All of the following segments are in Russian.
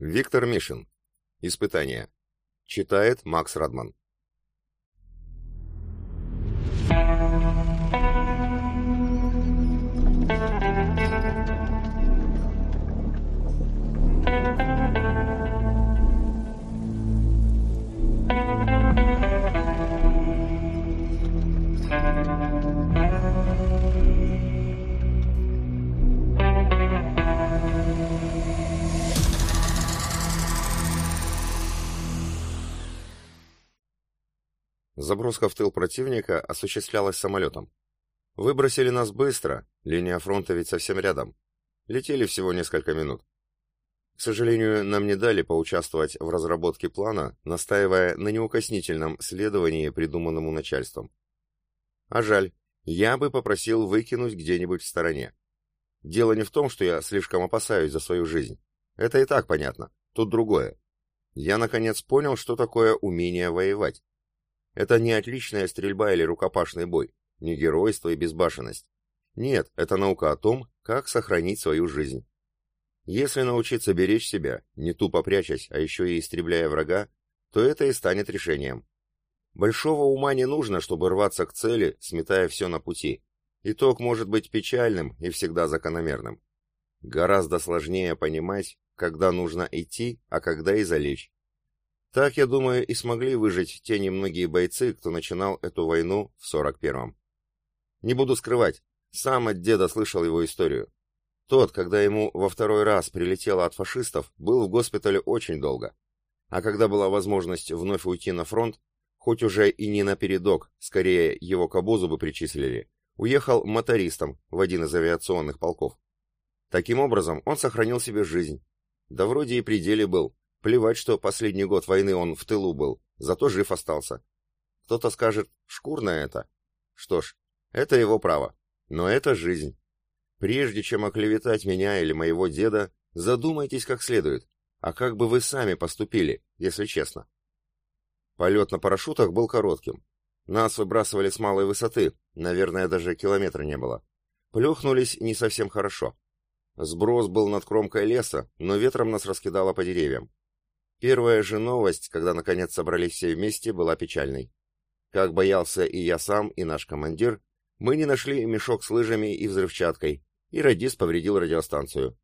Виктор Мишин. Испытание. Читает Макс Радман. Заброска в тыл противника осуществлялась самолетом. Выбросили нас быстро, линия фронта ведь совсем рядом. Летели всего несколько минут. К сожалению, нам не дали поучаствовать в разработке плана, настаивая на неукоснительном следовании, придуманному начальством. А жаль, я бы попросил выкинуть где-нибудь в стороне. Дело не в том, что я слишком опасаюсь за свою жизнь. Это и так понятно. Тут другое. Я, наконец, понял, что такое умение воевать. Это не отличная стрельба или рукопашный бой, не геройство и безбашенность. Нет, это наука о том, как сохранить свою жизнь. Если научиться беречь себя, не тупо прячась, а еще и истребляя врага, то это и станет решением. Большого ума не нужно, чтобы рваться к цели, сметая все на пути. Итог может быть печальным и всегда закономерным. Гораздо сложнее понимать, когда нужно идти, а когда и залечь. Так, я думаю, и смогли выжить те немногие бойцы, кто начинал эту войну в 41-м. Не буду скрывать, сам от деда слышал его историю. Тот, когда ему во второй раз прилетело от фашистов, был в госпитале очень долго. А когда была возможность вновь уйти на фронт, хоть уже и не на передок, скорее его к обозу бы причислили, уехал мотористом в один из авиационных полков. Таким образом, он сохранил себе жизнь. Да вроде и при деле был, Плевать, что последний год войны он в тылу был, зато жив остался. Кто-то скажет, шкурное это. Что ж, это его право. Но это жизнь. Прежде чем оклеветать меня или моего деда, задумайтесь как следует. А как бы вы сами поступили, если честно? Полет на парашютах был коротким. Нас выбрасывали с малой высоты, наверное, даже километра не было. Плюхнулись не совсем хорошо. Сброс был над кромкой леса, но ветром нас раскидало по деревьям. Первая же новость, когда наконец собрались все вместе, была печальной. Как боялся и я сам, и наш командир, мы не нашли мешок с лыжами и взрывчаткой, и радист повредил радиостанцию.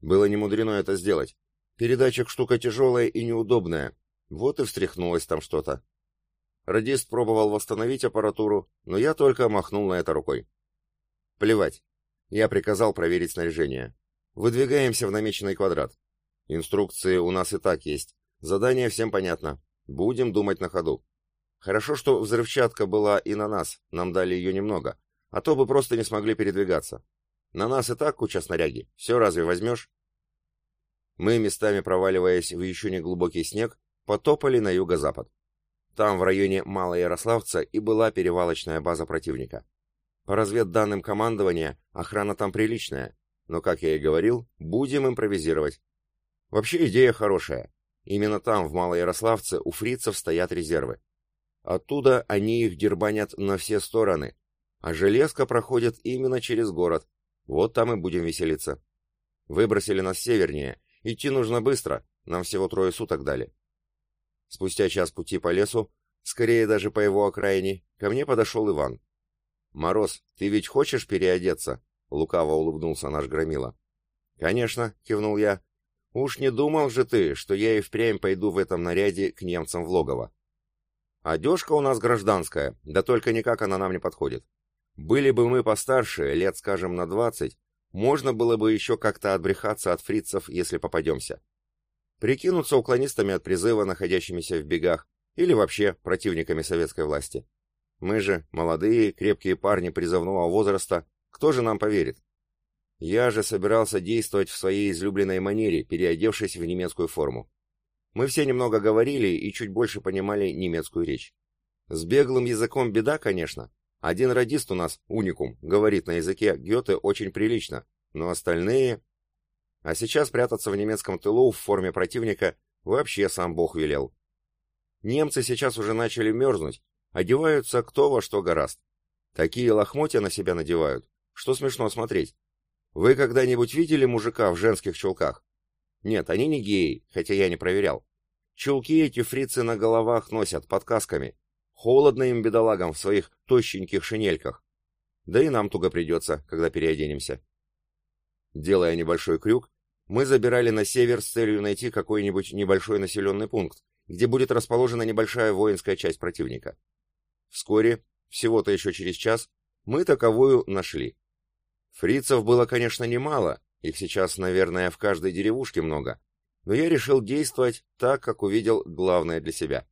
Было немудрено это сделать. Передатчик штука тяжелая и неудобная, вот и встряхнулось там что-то. Радист пробовал восстановить аппаратуру, но я только махнул на это рукой. Плевать. Я приказал проверить снаряжение. Выдвигаемся в намеченный квадрат. Инструкции у нас и так есть. Задание всем понятно. Будем думать на ходу. Хорошо, что взрывчатка была и на нас, нам дали ее немного, а то бы просто не смогли передвигаться. На нас и так куча снаряги, все разве возьмешь? Мы, местами проваливаясь в еще не глубокий снег, потопали на юго-запад. Там, в районе Малоярославца, и была перевалочная база противника. По разведданным командования, охрана там приличная, но, как я и говорил, будем импровизировать. Вообще идея хорошая. Именно там, в Малоярославце, у фрицев стоят резервы. Оттуда они их дербанят на все стороны, а железка проходит именно через город. Вот там и будем веселиться. Выбросили нас севернее. Идти нужно быстро, нам всего трое суток дали. Спустя час пути по лесу, скорее даже по его окраине, ко мне подошел Иван. «Мороз, ты ведь хочешь переодеться?» — лукаво улыбнулся наш громила. «Конечно», — кивнул я, Уж не думал же ты, что я и впрямь пойду в этом наряде к немцам в логово. Одежка у нас гражданская, да только никак она нам не подходит. Были бы мы постарше, лет, скажем, на двадцать, можно было бы еще как-то отбрехаться от фрицев, если попадемся. Прикинуться уклонистами от призыва, находящимися в бегах, или вообще противниками советской власти. Мы же, молодые, крепкие парни призывного возраста, кто же нам поверит? Я же собирался действовать в своей излюбленной манере, переодевшись в немецкую форму. Мы все немного говорили и чуть больше понимали немецкую речь. С беглым языком беда, конечно. Один радист у нас, уникум, говорит на языке Гёте очень прилично, но остальные... А сейчас прятаться в немецком тылу в форме противника вообще сам Бог велел. Немцы сейчас уже начали мерзнуть, одеваются кто во что гораст. Такие лохмотья на себя надевают, что смешно смотреть. Вы когда-нибудь видели мужика в женских чулках? Нет, они не геи, хотя я не проверял. Чулки эти фрицы на головах носят, под касками. Холодно им, бедолагам, в своих тощеньких шинельках. Да и нам туго придется, когда переоденемся. Делая небольшой крюк, мы забирали на север с целью найти какой-нибудь небольшой населенный пункт, где будет расположена небольшая воинская часть противника. Вскоре, всего-то еще через час, мы таковую нашли. Фрицев было, конечно, немало, их сейчас, наверное, в каждой деревушке много, но я решил действовать так, как увидел главное для себя.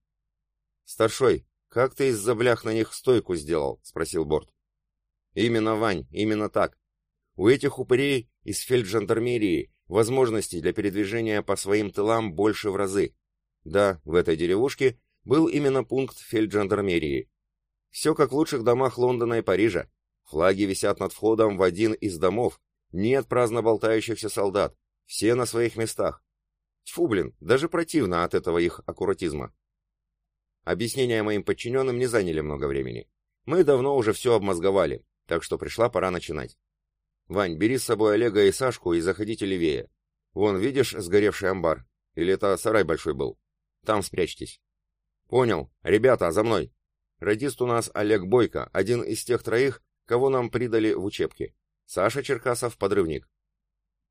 «Старшой, как ты из-за блях на них стойку сделал?» — спросил Борт. «Именно, Вань, именно так. У этих упырей из фельджандармерии возможностей для передвижения по своим тылам больше в разы. Да, в этой деревушке был именно пункт фельджандармерии. Все как в лучших домах Лондона и Парижа. Флаги висят над входом в один из домов. Нет праздно болтающихся солдат. Все на своих местах. Тьфу, блин, даже противно от этого их аккуратизма. Объяснения моим подчиненным не заняли много времени. Мы давно уже все обмозговали, так что пришла пора начинать. Вань, бери с собой Олега и Сашку и заходите левее. Вон, видишь сгоревший амбар? Или это сарай большой был? Там спрячьтесь. Понял. Ребята, за мной. Радист у нас Олег Бойко, один из тех троих, кого нам придали в учебке. Саша Черкасов, подрывник.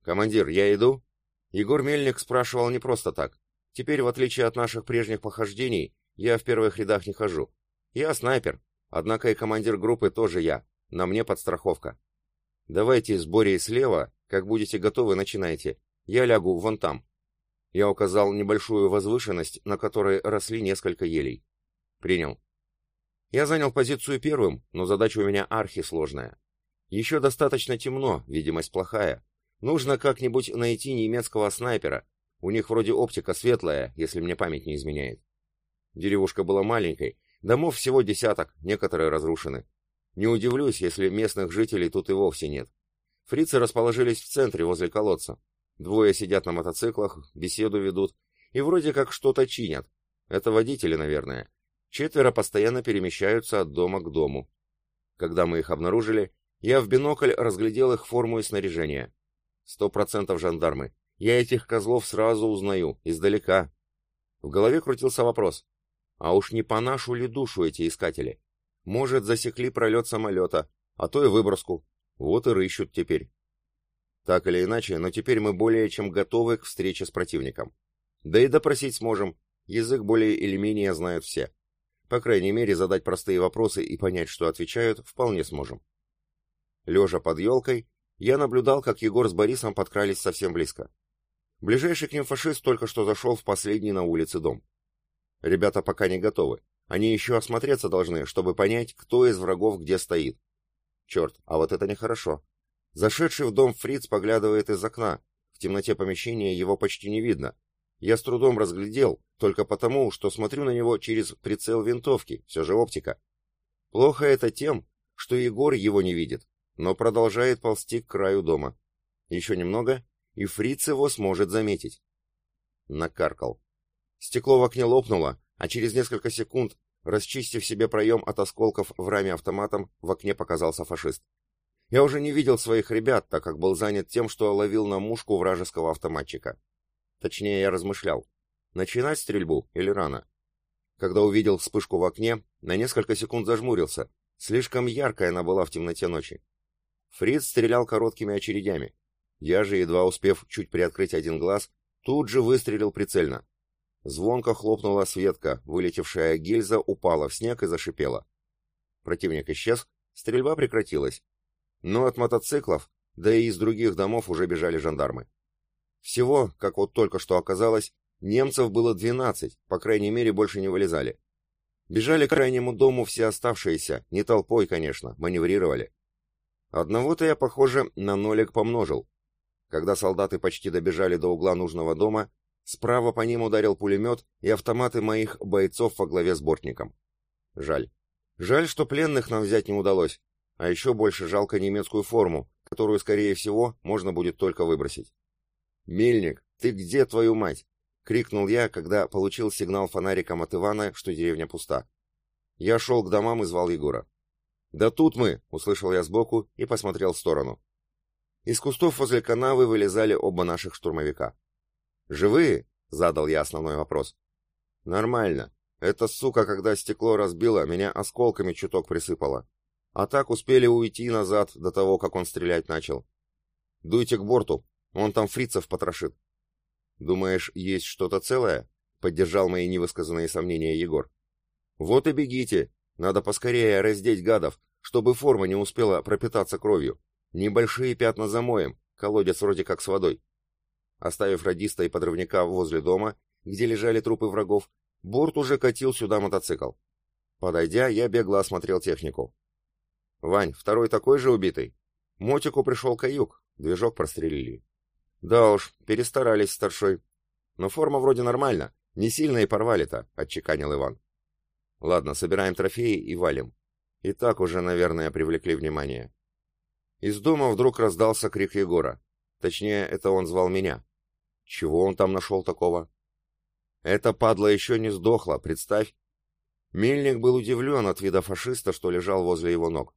Командир, я иду? Егор Мельник спрашивал не просто так. Теперь, в отличие от наших прежних похождений, я в первых рядах не хожу. Я снайпер, однако и командир группы тоже я. На мне подстраховка. Давайте с Борей слева, как будете готовы, начинайте. Я лягу вон там. Я указал небольшую возвышенность, на которой росли несколько елей. Принял. Я занял позицию первым, но задача у меня архисложная. Еще достаточно темно, видимость плохая. Нужно как-нибудь найти немецкого снайпера. У них вроде оптика светлая, если мне память не изменяет. Деревушка была маленькой, домов всего десяток, некоторые разрушены. Не удивлюсь, если местных жителей тут и вовсе нет. Фрицы расположились в центре, возле колодца. Двое сидят на мотоциклах, беседу ведут и вроде как что-то чинят. Это водители, наверное. Четверо постоянно перемещаются от дома к дому. Когда мы их обнаружили, я в бинокль разглядел их форму и снаряжение. Сто процентов жандармы. Я этих козлов сразу узнаю, издалека. В голове крутился вопрос. А уж не по нашу ли душу эти искатели? Может, засекли пролет самолета, а то и выброску. Вот и рыщут теперь. Так или иначе, но теперь мы более чем готовы к встрече с противником. Да и допросить сможем. Язык более или менее знают все. По крайней мере, задать простые вопросы и понять, что отвечают, вполне сможем. Лежа под елкой, я наблюдал, как Егор с Борисом подкрались совсем близко. Ближайший к ним фашист только что зашел в последний на улице дом. Ребята пока не готовы. Они еще осмотреться должны, чтобы понять, кто из врагов где стоит. Черт, а вот это нехорошо. Зашедший в дом фриц поглядывает из окна. В темноте помещения его почти не видно. Я с трудом разглядел, только потому, что смотрю на него через прицел винтовки, все же оптика. Плохо это тем, что Егор его не видит, но продолжает ползти к краю дома. Еще немного, и фриц его сможет заметить. Накаркал. Стекло в окне лопнуло, а через несколько секунд, расчистив себе проем от осколков в раме автоматом, в окне показался фашист. Я уже не видел своих ребят, так как был занят тем, что ловил на мушку вражеского автоматчика. Точнее, я размышлял, начинать стрельбу или рано. Когда увидел вспышку в окне, на несколько секунд зажмурился. Слишком яркая она была в темноте ночи. Фриц стрелял короткими очередями. Я же, едва успев чуть приоткрыть один глаз, тут же выстрелил прицельно. Звонко хлопнула светка, вылетевшая гильза упала в снег и зашипела. Противник исчез, стрельба прекратилась, но от мотоциклов, да и из других домов уже бежали жандармы. Всего, как вот только что оказалось, немцев было 12, по крайней мере, больше не вылезали. Бежали к крайнему дому все оставшиеся, не толпой, конечно, маневрировали. Одного-то я, похоже, на нолик помножил. Когда солдаты почти добежали до угла нужного дома, справа по ним ударил пулемет и автоматы моих бойцов во главе с бортником. Жаль. Жаль, что пленных нам взять не удалось. А еще больше жалко немецкую форму, которую, скорее всего, можно будет только выбросить. «Мельник, ты где, твою мать?» — крикнул я, когда получил сигнал фонариком от Ивана, что деревня пуста. Я шел к домам и звал Егора. «Да тут мы!» — услышал я сбоку и посмотрел в сторону. Из кустов возле канавы вылезали оба наших штурмовика. «Живые?» — задал я основной вопрос. «Нормально. Эта сука, когда стекло разбила, меня осколками чуток присыпала. А так успели уйти назад до того, как он стрелять начал. Дуйте к борту, он там фрицев потрошит». «Думаешь, есть что-то целое?» — поддержал мои невысказанные сомнения Егор. «Вот и бегите. Надо поскорее раздеть гадов, чтобы форма не успела пропитаться кровью. Небольшие пятна замоем, колодец вроде как с водой». Оставив радиста и подрывника возле дома, где лежали трупы врагов, Борт уже катил сюда мотоцикл. Подойдя, я бегло осмотрел технику. «Вань, второй такой же убитый?» Мотику пришел каюк, движок прострелили. «Да уж, перестарались, старшой. Но форма вроде нормально, не сильно и порвали-то», — отчеканил Иван. «Ладно, собираем трофеи и валим. И так уже, наверное, привлекли внимание». Из дома вдруг раздался крик Егора. Точнее, это он звал меня. Чего он там нашел такого? Это падла еще не сдохла, представь. Мельник был удивлен от вида фашиста, что лежал возле его ног.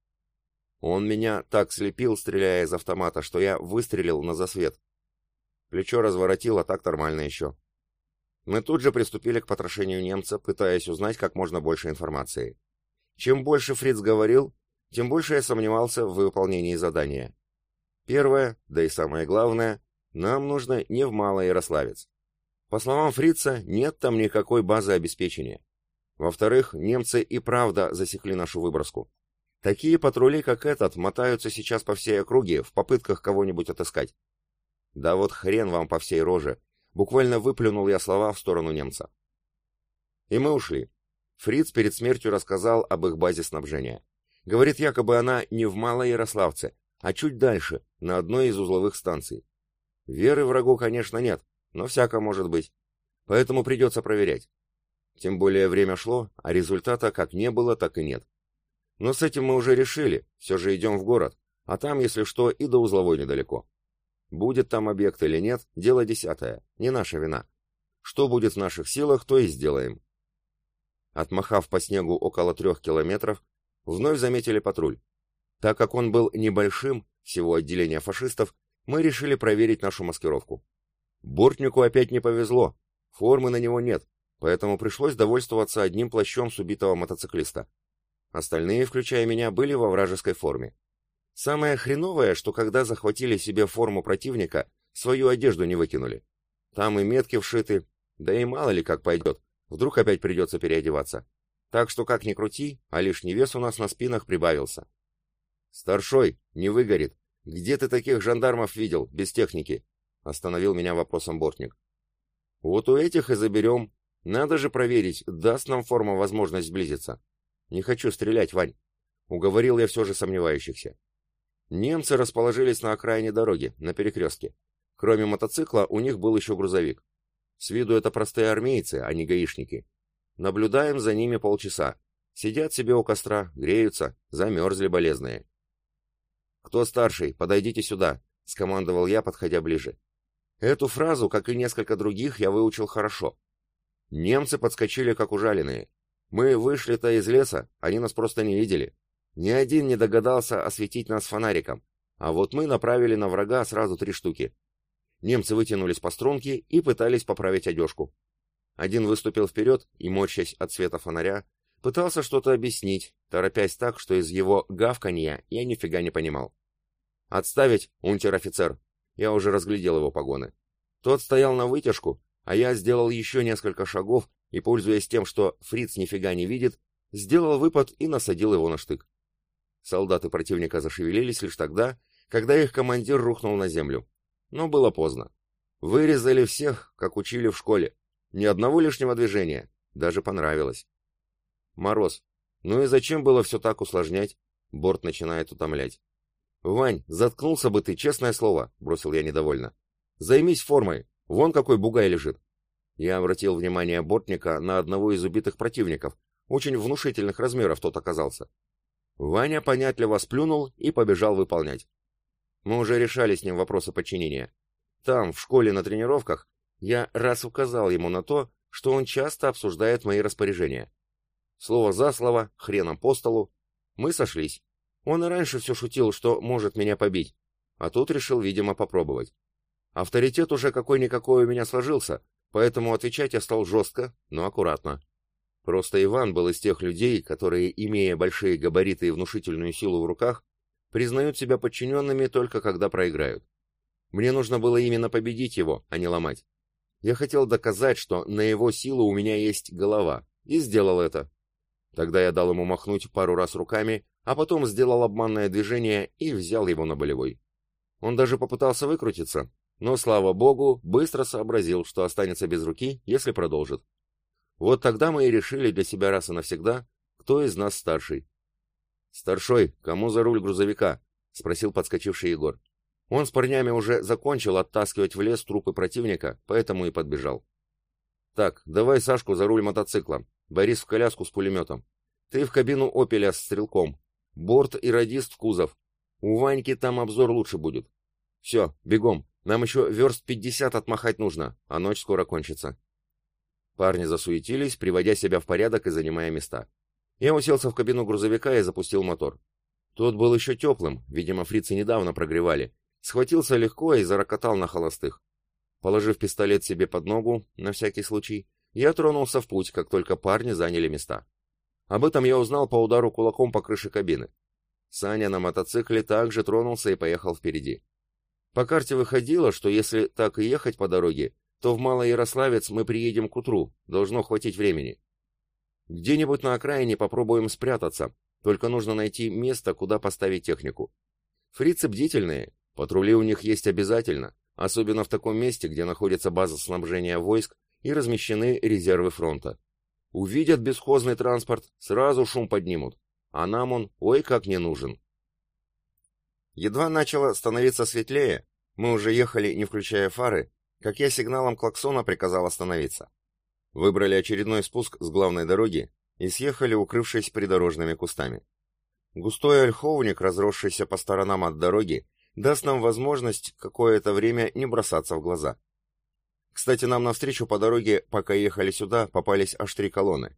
Он меня так слепил, стреляя из автомата, что я выстрелил на засвет. Плечо разворотило, так нормально еще. Мы тут же приступили к потрошению немца, пытаясь узнать как можно больше информации. Чем больше Фриц говорил, тем больше я сомневался в выполнении задания. Первое, да и самое главное, нам нужно не в Малый Ярославец. По словам Фрица, нет там никакой базы обеспечения. Во-вторых, немцы и правда засекли нашу выброску. Такие патрули, как этот, мотаются сейчас по всей округе в попытках кого-нибудь отыскать. Да вот хрен вам по всей роже. Буквально выплюнул я слова в сторону немца. И мы ушли. Фриц перед смертью рассказал об их базе снабжения. Говорит, якобы она не в Малой Ярославце, а чуть дальше, на одной из узловых станций. Веры врагу, конечно, нет, но всяко может быть. Поэтому придется проверять. Тем более время шло, а результата как не было, так и нет. Но с этим мы уже решили, все же идем в город, а там, если что, и до узловой недалеко. Будет там объект или нет, дело десятое, не наша вина. Что будет в наших силах, то и сделаем. Отмахав по снегу около трех километров, вновь заметили патруль. Так как он был небольшим, всего отделения фашистов, мы решили проверить нашу маскировку. Бортнику опять не повезло, формы на него нет, поэтому пришлось довольствоваться одним плащом с убитого мотоциклиста. Остальные, включая меня, были во вражеской форме. Самое хреновое, что когда захватили себе форму противника, свою одежду не выкинули. Там и метки вшиты, да и мало ли как пойдет, вдруг опять придется переодеваться. Так что как ни крути, а лишний вес у нас на спинах прибавился. «Старшой, не выгорит. Где ты таких жандармов видел, без техники?» Остановил меня вопросом бортник. Вот у этих и заберем. Надо же проверить, даст нам форма возможность сблизиться. Не хочу стрелять, Вань. Уговорил я все же сомневающихся. Немцы расположились на окраине дороги, на перекрестке. Кроме мотоцикла, у них был еще грузовик. С виду это простые армейцы, а не гаишники. Наблюдаем за ними полчаса. Сидят себе у костра, греются, замерзли болезные. «Кто старший? Подойдите сюда», — скомандовал я, подходя ближе. Эту фразу, как и несколько других, я выучил хорошо. Немцы подскочили, как ужаленные. Мы вышли-то из леса, они нас просто не видели. Ни один не догадался осветить нас фонариком, а вот мы направили на врага сразу три штуки. Немцы вытянулись по струнке и пытались поправить одежку. Один выступил вперед и, морщась от света фонаря, пытался что-то объяснить, торопясь так, что из его гавканья я нифига не понимал. «Отставить, унтер-офицер!» Я уже разглядел его погоны. Тот стоял на вытяжку, а я сделал еще несколько шагов и, пользуясь тем, что фриц нифига не видит, сделал выпад и насадил его на штык. Солдаты противника зашевелились лишь тогда, когда их командир рухнул на землю. Но было поздно. Вырезали всех, как учили в школе. Ни одного лишнего движения. Даже понравилось. Мороз. Ну и зачем было все так усложнять? Борт начинает утомлять. «Вань, заткнулся бы ты, честное слово», — бросил я недовольно. «Займись формой. Вон какой бугай лежит». Я обратил внимание бортника на одного из убитых противников. Очень внушительных размеров тот оказался. Ваня понятливо сплюнул и побежал выполнять. Мы уже решали с ним вопросы подчинения. Там, в школе на тренировках, я раз указал ему на то, что он часто обсуждает мои распоряжения. Слово за слово, хреном по столу. Мы сошлись. Он и раньше все шутил, что может меня побить, а тут решил, видимо, попробовать. Авторитет уже какой-никакой у меня сложился, поэтому отвечать я стал жестко, но аккуратно. Просто Иван был из тех людей, которые, имея большие габариты и внушительную силу в руках, признают себя подчиненными только когда проиграют. Мне нужно было именно победить его, а не ломать. Я хотел доказать, что на его силу у меня есть голова, и сделал это. Тогда я дал ему махнуть пару раз руками, а потом сделал обманное движение и взял его на болевой. Он даже попытался выкрутиться, но, слава богу, быстро сообразил, что останется без руки, если продолжит. Вот тогда мы и решили для себя раз и навсегда, кто из нас старший. «Старшой, кому за руль грузовика?» — спросил подскочивший Егор. Он с парнями уже закончил оттаскивать в лес трупы противника, поэтому и подбежал. «Так, давай Сашку за руль мотоцикла, Борис в коляску с пулеметом. Ты в кабину «Опеля» с стрелком. Борт и радист в кузов. У Ваньки там обзор лучше будет. Все, бегом, нам еще верст пятьдесят отмахать нужно, а ночь скоро кончится». Парни засуетились, приводя себя в порядок и занимая места. Я уселся в кабину грузовика и запустил мотор. Тот был еще теплым, видимо, фрицы недавно прогревали. Схватился легко и зарокотал на холостых. Положив пистолет себе под ногу, на всякий случай, я тронулся в путь, как только парни заняли места. Об этом я узнал по удару кулаком по крыше кабины. Саня на мотоцикле также тронулся и поехал впереди. По карте выходило, что если так и ехать по дороге, то в Малоярославец мы приедем к утру, должно хватить времени. Где-нибудь на окраине попробуем спрятаться, только нужно найти место, куда поставить технику. Фрицы бдительные, патрули у них есть обязательно, особенно в таком месте, где находится база снабжения войск и размещены резервы фронта. Увидят бесхозный транспорт, сразу шум поднимут, а нам он ой как не нужен. Едва начало становиться светлее, мы уже ехали, не включая фары, как я сигналом клаксона приказал остановиться. Выбрали очередной спуск с главной дороги и съехали, укрывшись придорожными кустами. Густой ольховник, разросшийся по сторонам от дороги, даст нам возможность какое-то время не бросаться в глаза. Кстати, нам навстречу по дороге, пока ехали сюда, попались аж три колонны.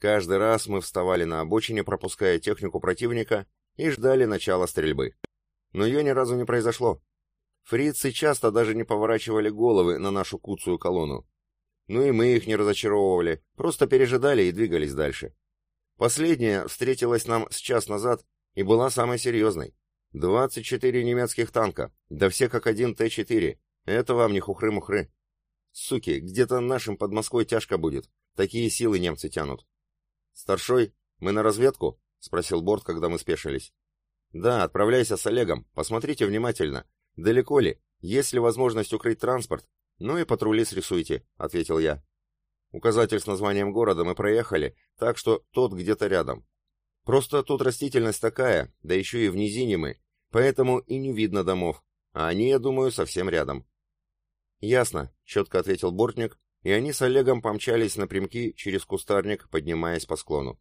Каждый раз мы вставали на обочине, пропуская технику противника, и ждали начала стрельбы. Но ее ни разу не произошло. Фрицы часто даже не поворачивали головы на нашу куцую колонну. Ну и мы их не разочаровывали, просто пережидали и двигались дальше. Последняя встретилась нам с час назад и была самой серьезной. 24 немецких танка, да все как один Т-4. Это вам не хухры-мухры. Суки, где-то нашим под Москвой тяжко будет. Такие силы немцы тянут. Старшой, мы на разведку? Спросил Борт, когда мы спешились. Да, отправляйся с Олегом. Посмотрите внимательно. «Далеко ли? Есть ли возможность укрыть транспорт? Ну и патрули срисуйте», — ответил я. Указатель с названием города мы проехали, так что тот где-то рядом. Просто тут растительность такая, да еще и в низине мы, поэтому и не видно домов, а они, я думаю, совсем рядом. «Ясно», — четко ответил Бортник, и они с Олегом помчались напрямки через кустарник, поднимаясь по склону.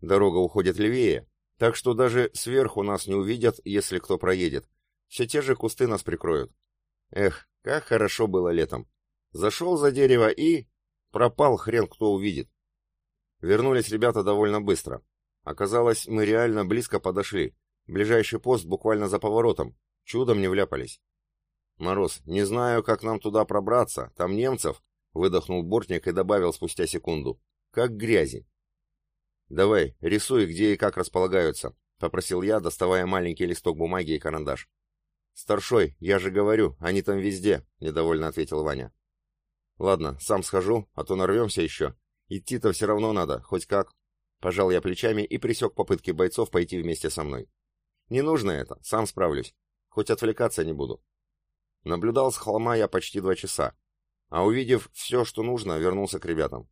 Дорога уходит левее, так что даже сверху нас не увидят, если кто проедет, все те же кусты нас прикроют. Эх, как хорошо было летом. Зашел за дерево и... Пропал хрен кто увидит. Вернулись ребята довольно быстро. Оказалось, мы реально близко подошли. Ближайший пост буквально за поворотом. Чудом не вляпались. «Мороз, не знаю, как нам туда пробраться. Там немцев...» — выдохнул бортник и добавил спустя секунду. «Как грязи». «Давай, рисуй, где и как располагаются», — попросил я, доставая маленький листок бумаги и карандаш. «Старшой, я же говорю, они там везде», — недовольно ответил Ваня. «Ладно, сам схожу, а то нарвемся еще. Идти-то все равно надо, хоть как». Пожал я плечами и присек попытки бойцов пойти вместе со мной. «Не нужно это, сам справлюсь. Хоть отвлекаться не буду». Наблюдал с холма я почти два часа, а увидев все, что нужно, вернулся к ребятам.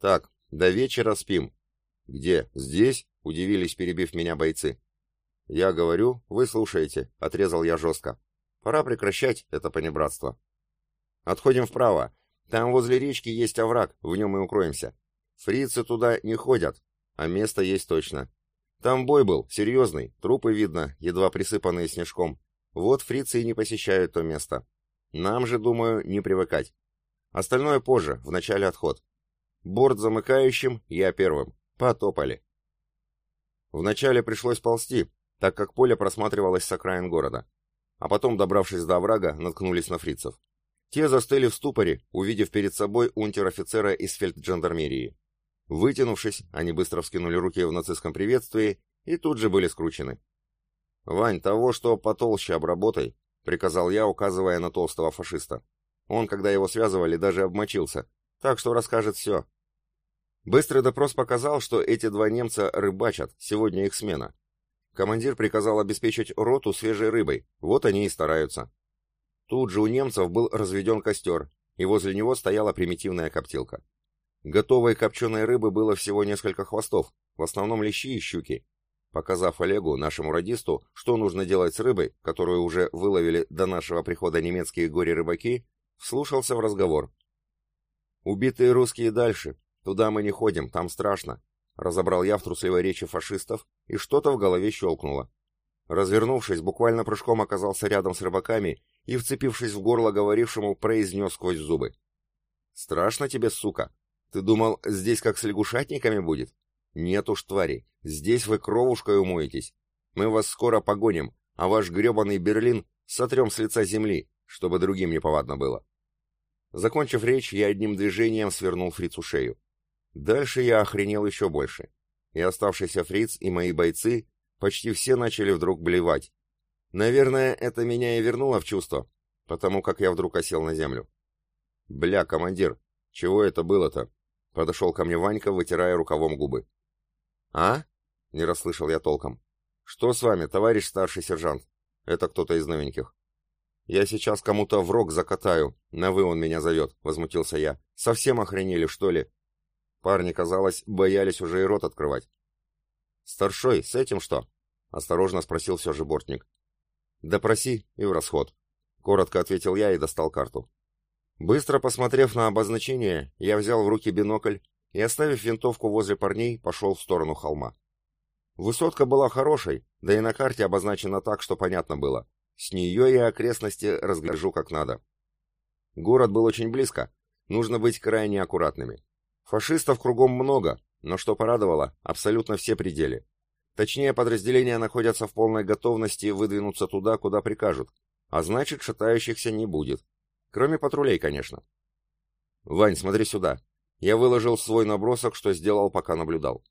«Так, до вечера спим». «Где? Здесь?» — удивились, перебив меня бойцы. «Я говорю, вы слушаете», — отрезал я жестко. «Пора прекращать это понебратство». «Отходим вправо. Там возле речки есть овраг, в нем и укроемся. Фрицы туда не ходят, а место есть точно. Там бой был, серьезный, трупы видно, едва присыпанные снежком. Вот фрицы и не посещают то место. Нам же, думаю, не привыкать. Остальное позже, в начале отход. Борт замыкающим, я первым. Потопали. Вначале пришлось ползти, так как поле просматривалось с окраин города. а потом, добравшись до оврага, наткнулись на фрицев. Те застыли в ступоре, увидев перед собой унтер-офицера из фельджандармерии. Вытянувшись, они быстро вскинули руки в нацистском приветствии и тут же были скручены. «Вань, того, что потолще обработай», — приказал я, указывая на толстого фашиста. Он, когда его связывали, даже обмочился, так что расскажет все. Быстрый допрос показал, что эти два немца рыбачат, сегодня их смена. Командир приказал обеспечить роту свежей рыбой, вот они и стараются. Тут же у немцев был разведен костер, и возле него стояла примитивная коптилка. Готовой копченой рыбы было всего несколько хвостов, в основном лещи и щуки. Показав Олегу, нашему радисту, что нужно делать с рыбой, которую уже выловили до нашего прихода немецкие горе-рыбаки, вслушался в разговор. «Убитые русские дальше. Туда мы не ходим, там страшно», — разобрал я в трусливой речи фашистов, и что-то в голове щелкнуло. Развернувшись, буквально прыжком оказался рядом с рыбаками и, вцепившись в горло говорившему, произнес сквозь зубы. «Страшно тебе, сука? Ты думал, здесь как с лягушатниками будет? Нет уж, твари, здесь вы кровушкой умоетесь. Мы вас скоро погоним, а ваш гребаный Берлин сотрем с лица земли, чтобы другим не повадно было». Закончив речь, я одним движением свернул фрицу шею. Дальше я охренел еще больше. И оставшийся фриц, и мои бойцы почти все начали вдруг блевать, Наверное, это меня и вернуло в чувство, потому как я вдруг осел на землю. «Бля, командир, чего это было-то?» Подошел ко мне Ванька, вытирая рукавом губы. «А?» — не расслышал я толком. «Что с вами, товарищ старший сержант?» Это кто-то из новеньких. «Я сейчас кому-то в рог закатаю, на «вы» он меня зовет», — возмутился я. «Совсем охренели, что ли?» Парни, казалось, боялись уже и рот открывать. «Старшой, с этим что?» — осторожно спросил все же бортник. «Допроси и в расход», — коротко ответил я и достал карту. Быстро посмотрев на обозначение, я взял в руки бинокль и, оставив винтовку возле парней, пошел в сторону холма. Высотка была хорошей, да и на карте обозначена так, что понятно было. С нее я окрестности разгляжу как надо. Город был очень близко, нужно быть крайне аккуратными. Фашистов кругом много, но что порадовало, абсолютно все пределы. Точнее, подразделения находятся в полной готовности выдвинуться туда, куда прикажут, а значит, шатающихся не будет. Кроме патрулей, конечно. «Вань, смотри сюда. Я выложил свой набросок, что сделал, пока наблюдал.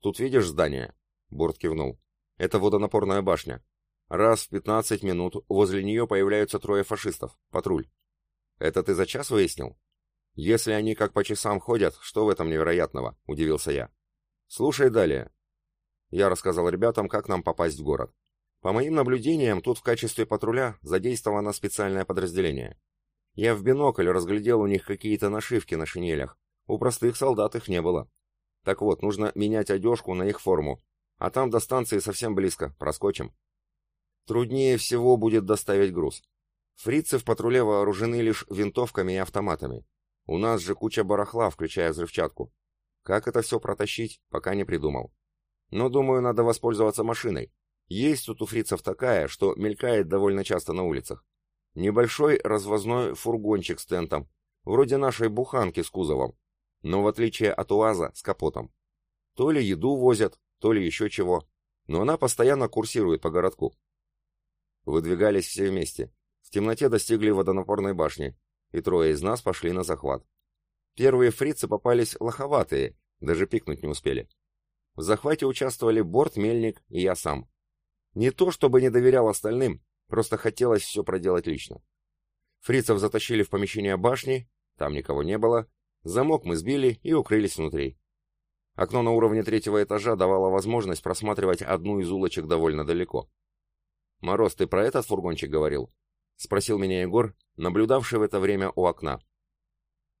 Тут видишь здание?» Борт кивнул. «Это водонапорная башня. Раз в пятнадцать минут возле нее появляются трое фашистов. Патруль. Это ты за час выяснил? Если они как по часам ходят, что в этом невероятного?» — удивился я. «Слушай далее. Я рассказал ребятам, как нам попасть в город. По моим наблюдениям, тут в качестве патруля задействовано специальное подразделение. Я в бинокль разглядел у них какие-то нашивки на шинелях. У простых солдат их не было. Так вот, нужно менять одежку на их форму. А там до станции совсем близко, проскочим. Труднее всего будет доставить груз. Фрицы в патруле вооружены лишь винтовками и автоматами. У нас же куча барахла, включая взрывчатку. Как это все протащить, пока не придумал. Но, думаю, надо воспользоваться машиной. Есть тут у фрицев такая, что мелькает довольно часто на улицах. Небольшой развозной фургончик с тентом, вроде нашей буханки с кузовом, но в отличие от УАЗа с капотом. То ли еду возят, то ли еще чего, но она постоянно курсирует по городку. Выдвигались все вместе. В темноте достигли водонапорной башни, и трое из нас пошли на захват. Первые фрицы попались лоховатые, даже пикнуть не успели. В захвате участвовали Борт, Мельник и я сам. Не то, чтобы не доверял остальным, просто хотелось все проделать лично. Фрицев затащили в помещение башни, там никого не было, замок мы сбили и укрылись внутри. Окно на уровне третьего этажа давало возможность просматривать одну из улочек довольно далеко. «Мороз, ты про этот фургончик говорил?» — спросил меня Егор, наблюдавший в это время у окна.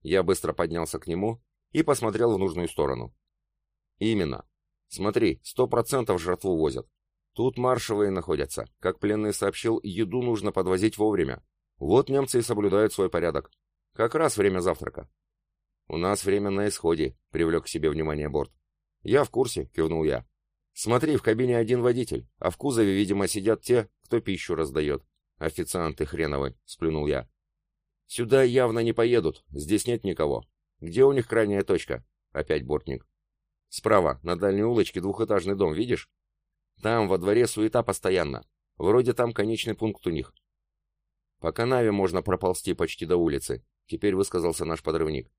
Я быстро поднялся к нему и посмотрел в нужную сторону. «Именно. Смотри, сто процентов жратву возят. Тут маршевые находятся. Как пленный сообщил, еду нужно подвозить вовремя. Вот немцы и соблюдают свой порядок. Как раз время завтрака. У нас время на исходе, привлек к себе внимание борт. Я в курсе, кивнул я. Смотри, в кабине один водитель, а в кузове, видимо, сидят те, кто пищу раздает. Официанты хреновы, сплюнул я. Сюда явно не поедут, здесь нет никого. Где у них крайняя точка? Опять бортник. Справа, на дальней улочке, двухэтажный дом, видишь? Там, во дворе, суета постоянно. Вроде там конечный пункт у них. По канаве можно проползти почти до улицы, теперь высказался наш подрывник.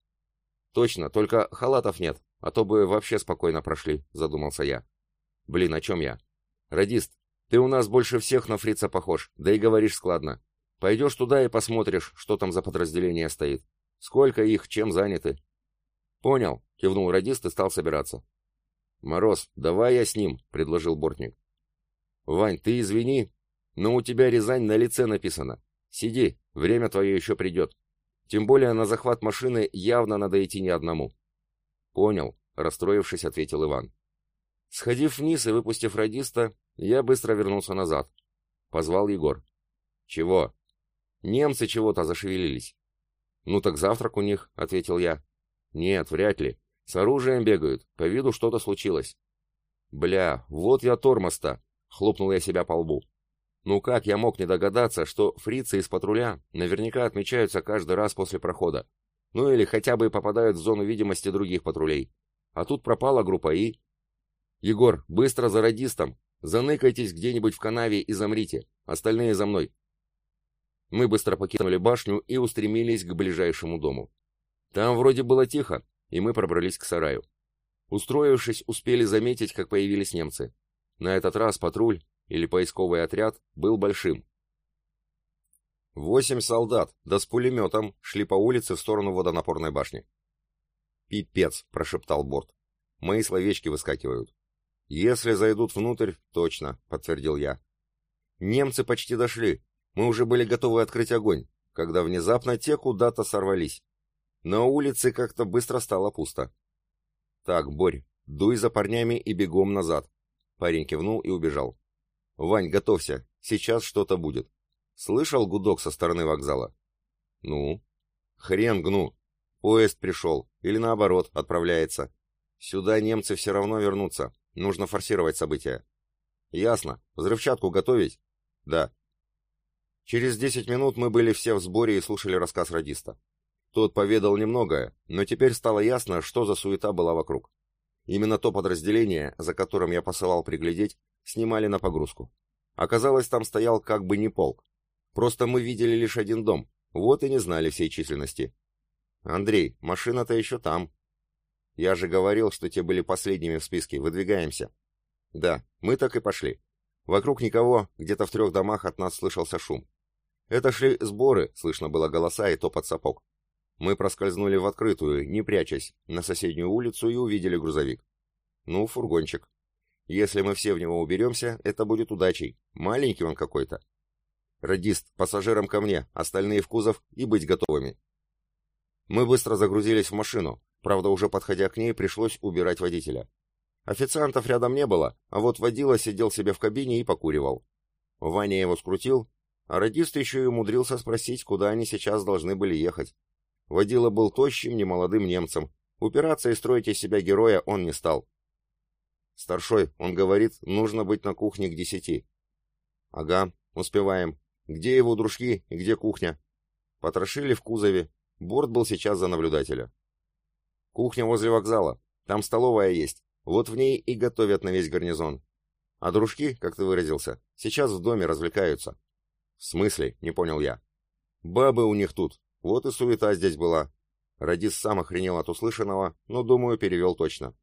Точно, только халатов нет, а то бы вообще спокойно прошли, задумался я. Блин, о чем я? Радист, ты у нас больше всех на фрица похож, да и говоришь складно. Пойдешь туда и посмотришь, что там за подразделение стоит. Сколько их, чем заняты. Понял, кивнул радист и стал собираться. Мороз, давай я с ним, предложил бортник. Вань, ты извини, но у тебя Рязань на лице написано. Сиди, время твое еще придет. Тем более на захват машины явно надо идти не одному. Понял, расстроившись, ответил Иван. Сходив вниз и выпустив радиста, я быстро вернулся назад. Позвал Егор. Чего? Немцы чего-то зашевелились. Ну так завтрак у них, ответил я. Нет, вряд ли. С оружием бегают, по виду что-то случилось. Бля, вот я тормоз-то, хлопнул я себя по лбу. Ну как я мог не догадаться, что фрицы из патруля наверняка отмечаются каждый раз после прохода. Ну или хотя бы попадают в зону видимости других патрулей. А тут пропала группа И. Егор, быстро за радистом. Заныкайтесь где-нибудь в канаве и замрите. Остальные за мной. Мы быстро покинули башню и устремились к ближайшему дому. Там вроде было тихо, и мы пробрались к сараю. Устроившись, успели заметить, как появились немцы. На этот раз патруль или поисковый отряд был большим. Восемь солдат, да с пулеметом, шли по улице в сторону водонапорной башни. «Пипец!» — прошептал Борт. «Мои словечки выскакивают». «Если зайдут внутрь, точно», — подтвердил я. Немцы почти дошли. Мы уже были готовы открыть огонь, когда внезапно те куда-то сорвались. На улице как-то быстро стало пусто. «Так, Борь, дуй за парнями и бегом назад». Парень кивнул и убежал. «Вань, готовься, сейчас что-то будет». Слышал гудок со стороны вокзала? «Ну?» «Хрен гну. Поезд пришел. Или наоборот, отправляется. Сюда немцы все равно вернутся. Нужно форсировать события». «Ясно. Взрывчатку готовить?» «Да». Через десять минут мы были все в сборе и слушали рассказ радиста. Тот поведал немногое, но теперь стало ясно, что за суета была вокруг. Именно то подразделение, за которым я посылал приглядеть, снимали на погрузку. Оказалось, там стоял как бы не полк. Просто мы видели лишь один дом, вот и не знали всей численности. «Андрей, машина-то еще там». «Я же говорил, что те были последними в списке, выдвигаемся». «Да, мы так и пошли. Вокруг никого, где-то в трех домах от нас слышался шум. Это шли сборы, слышно было голоса и топот сапог. Мы проскользнули в открытую, не прячась, на соседнюю улицу и увидели грузовик. Ну, фургончик. Если мы все в него уберемся, это будет удачей. Маленький он какой-то. Радист, пассажирам ко мне, остальные в кузов и быть готовыми. Мы быстро загрузились в машину. Правда, уже подходя к ней, пришлось убирать водителя. Официантов рядом не было, а вот водила сидел себе в кабине и покуривал. Ваня его скрутил, а радист еще и умудрился спросить, куда они сейчас должны были ехать. Водила был тощим, немолодым немцем. Упираться и строить из себя героя он не стал. Старшой, он говорит, нужно быть на кухне к десяти. Ага, успеваем. Где его дружки и где кухня? Потрошили в кузове. Борт был сейчас за наблюдателя. Кухня возле вокзала. Там столовая есть. Вот в ней и готовят на весь гарнизон. А дружки, как ты выразился, сейчас в доме развлекаются. В смысле? Не понял я. Бабы у них тут, вот и суета здесь была. Радис сам охренел от услышанного, но, думаю, перевел точно.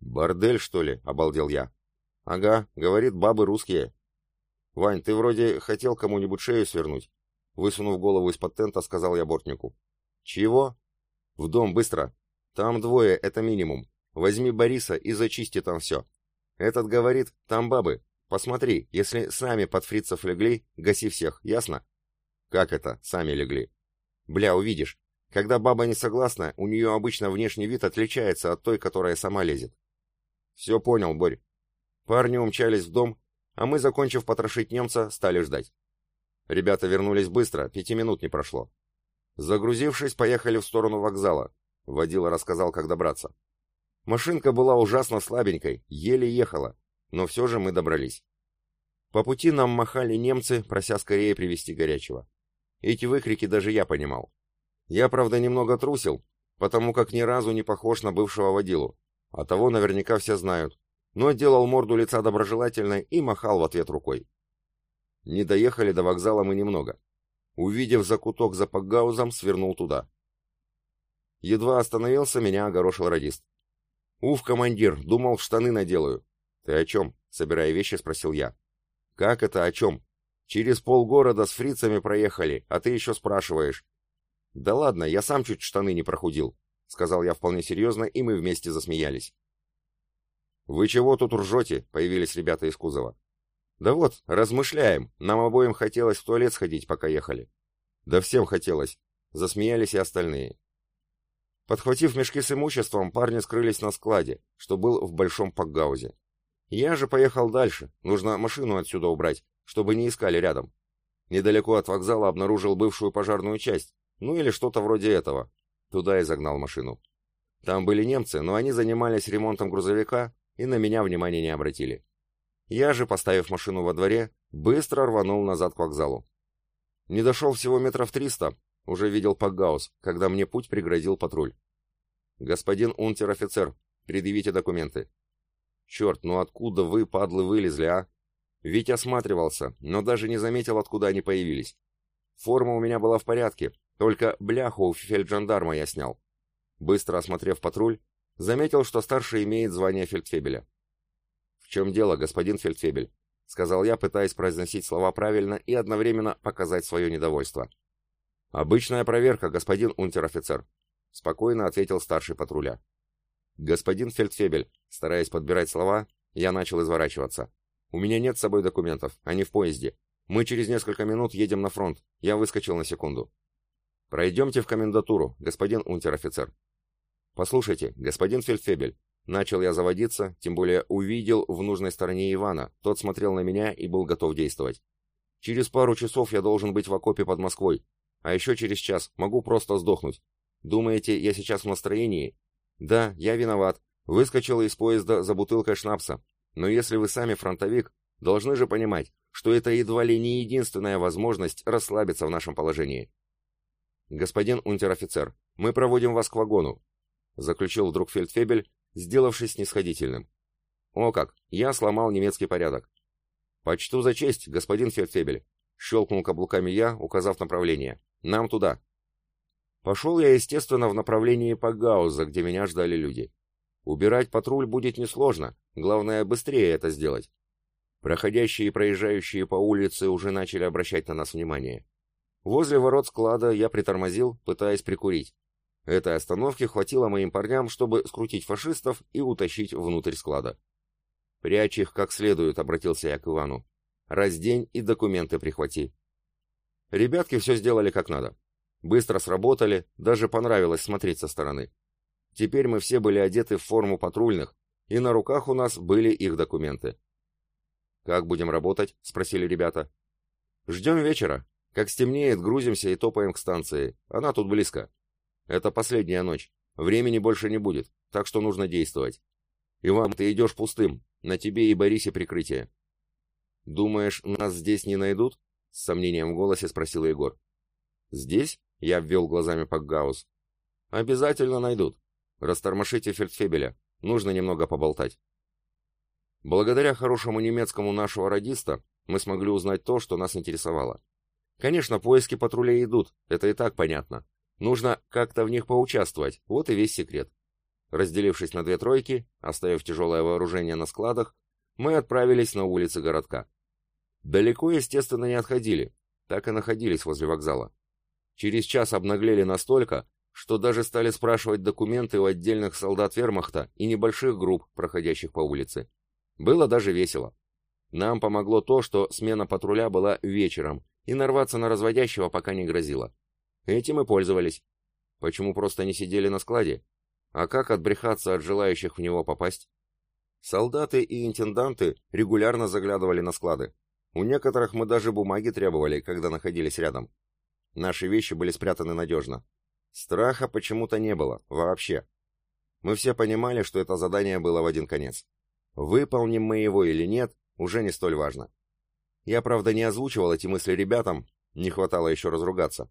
«Бордель, что ли?» — обалдел я. «Ага, говорит, бабы русские». «Вань, ты вроде хотел кому-нибудь шею свернуть?» Высунув голову из-под тента, сказал я бортнику. «Чего?» «В дом, быстро. Там двое, это минимум. Возьми Бориса и зачисти там все. Этот говорит, там бабы. Посмотри, если сами под фрицев легли, гаси всех, ясно?» «Как это, сами легли?» Бля, увидишь. Когда баба не согласна, у нее обычно внешний вид отличается от той, которая сама лезет. Все понял, Борь. Парни умчались в дом, а мы, закончив потрошить немца, стали ждать. Ребята вернулись быстро, пяти минут не прошло. Загрузившись, поехали в сторону вокзала. Водила рассказал, как добраться. Машинка была ужасно слабенькой, еле ехала, но все же мы добрались. По пути нам махали немцы, прося скорее привезти горячего. Эти выкрики даже я понимал. Я, правда, немного трусил, потому как ни разу не похож на бывшего водилу, а того наверняка все знают, но делал морду лица доброжелательной и махал в ответ рукой. Не доехали до вокзала мы немного. Увидев закуток за пакгаузом, свернул туда. Едва остановился, меня огорошил радист. «Уф, командир, думал, штаны наделаю». «Ты о чем?» — собирая вещи, спросил я. «Как это о чем? Через полгорода с фрицами проехали, а ты еще спрашиваешь». «Да ладно, я сам чуть штаны не прохудил», — сказал я вполне серьезно, и мы вместе засмеялись. «Вы чего тут ржете?» — появились ребята из кузова. «Да вот, размышляем. Нам обоим хотелось в туалет сходить, пока ехали». «Да всем хотелось», — засмеялись и остальные. Подхватив мешки с имуществом, парни скрылись на складе, что был в большом пакгаузе. Я же поехал дальше, нужно машину отсюда убрать, чтобы не искали рядом. Недалеко от вокзала обнаружил бывшую пожарную часть, ну или что-то вроде этого. Туда и загнал машину. Там были немцы, но они занимались ремонтом грузовика и на меня внимания не обратили. Я же, поставив машину во дворе, быстро рванул назад к вокзалу. Не дошел всего метров триста, уже видел Пакгаус, когда мне путь преградил патруль. «Господин унтер-офицер, предъявите документы». «Черт, ну откуда вы, падлы, вылезли, а?» Ведь осматривался, но даже не заметил, откуда они появились. Форма у меня была в порядке, только бляху у фельджандарма я снял. Быстро осмотрев патруль, заметил, что старший имеет звание фельдфебеля чем дело, господин Фельдфебель?» — сказал я, пытаясь произносить слова правильно и одновременно показать свое недовольство. «Обычная проверка, господин унтер-офицер», — спокойно ответил старший патруля. «Господин Фельдфебель», стараясь подбирать слова, я начал изворачиваться. «У меня нет с собой документов, они в поезде. Мы через несколько минут едем на фронт. Я выскочил на секунду». «Пройдемте в комендатуру, господин унтер-офицер». «Послушайте, господин Фельдфебель, Начал я заводиться, тем более увидел в нужной стороне Ивана, тот смотрел на меня и был готов действовать. Через пару часов я должен быть в окопе под Москвой, а еще через час могу просто сдохнуть. Думаете, я сейчас в настроении? Да, я виноват. Выскочил из поезда за бутылкой шнапса. Но если вы сами фронтовик, должны же понимать, что это едва ли не единственная возможность расслабиться в нашем положении. Господин унтер-офицер, мы проводим вас к вагону, заключил вдруг фельдфебель сделавшись снисходительным. «О как! Я сломал немецкий порядок!» «Почту за честь, господин Фельдфебель!» — щелкнул каблуками я, указав направление. «Нам туда!» Пошел я, естественно, в направлении Пагауза, где меня ждали люди. Убирать патруль будет несложно, главное, быстрее это сделать. Проходящие и проезжающие по улице уже начали обращать на нас внимание. Возле ворот склада я притормозил, пытаясь прикурить. Этой остановки хватило моим парням, чтобы скрутить фашистов и утащить внутрь склада. «Прячь их как следует», — обратился я к Ивану. «Раздень и документы прихвати». Ребятки все сделали как надо. Быстро сработали, даже понравилось смотреть со стороны. Теперь мы все были одеты в форму патрульных, и на руках у нас были их документы. «Как будем работать?» — спросили ребята. «Ждем вечера. Как стемнеет, грузимся и топаем к станции. Она тут близко. Это последняя ночь. Времени больше не будет, так что нужно действовать. Иван, ты идешь пустым. На тебе и Борисе прикрытие. Думаешь, нас здесь не найдут? С сомнением в голосе спросил Егор. Здесь? Я ввел глазами Пакгаус. Обязательно найдут. Растормошите фельдфебеля. Нужно немного поболтать. Благодаря хорошему немецкому нашего радиста мы смогли узнать то, что нас интересовало. Конечно, поиски патрулей идут, это и так понятно. Нужно как-то в них поучаствовать, вот и весь секрет. Разделившись на две тройки, оставив тяжелое вооружение на складах, мы отправились на улицы городка. Далеко, естественно, не отходили, так и находились возле вокзала. Через час обнаглели настолько, что даже стали спрашивать документы у отдельных солдат вермахта и небольших групп, проходящих по улице. Было даже весело. Нам помогло то, что смена патруля была вечером, и нарваться на разводящего пока не грозило. Этим и пользовались. Почему просто не сидели на складе? А как отбрехаться от желающих в него попасть? Солдаты и интенданты регулярно заглядывали на склады. У некоторых мы даже бумаги требовали, когда находились рядом. Наши вещи были спрятаны надежно. Страха почему-то не было, вообще. Мы все понимали, что это задание было в один конец. Выполним мы его или нет, уже не столь важно. Я, правда, не озвучивал эти мысли ребятам, не хватало еще разругаться.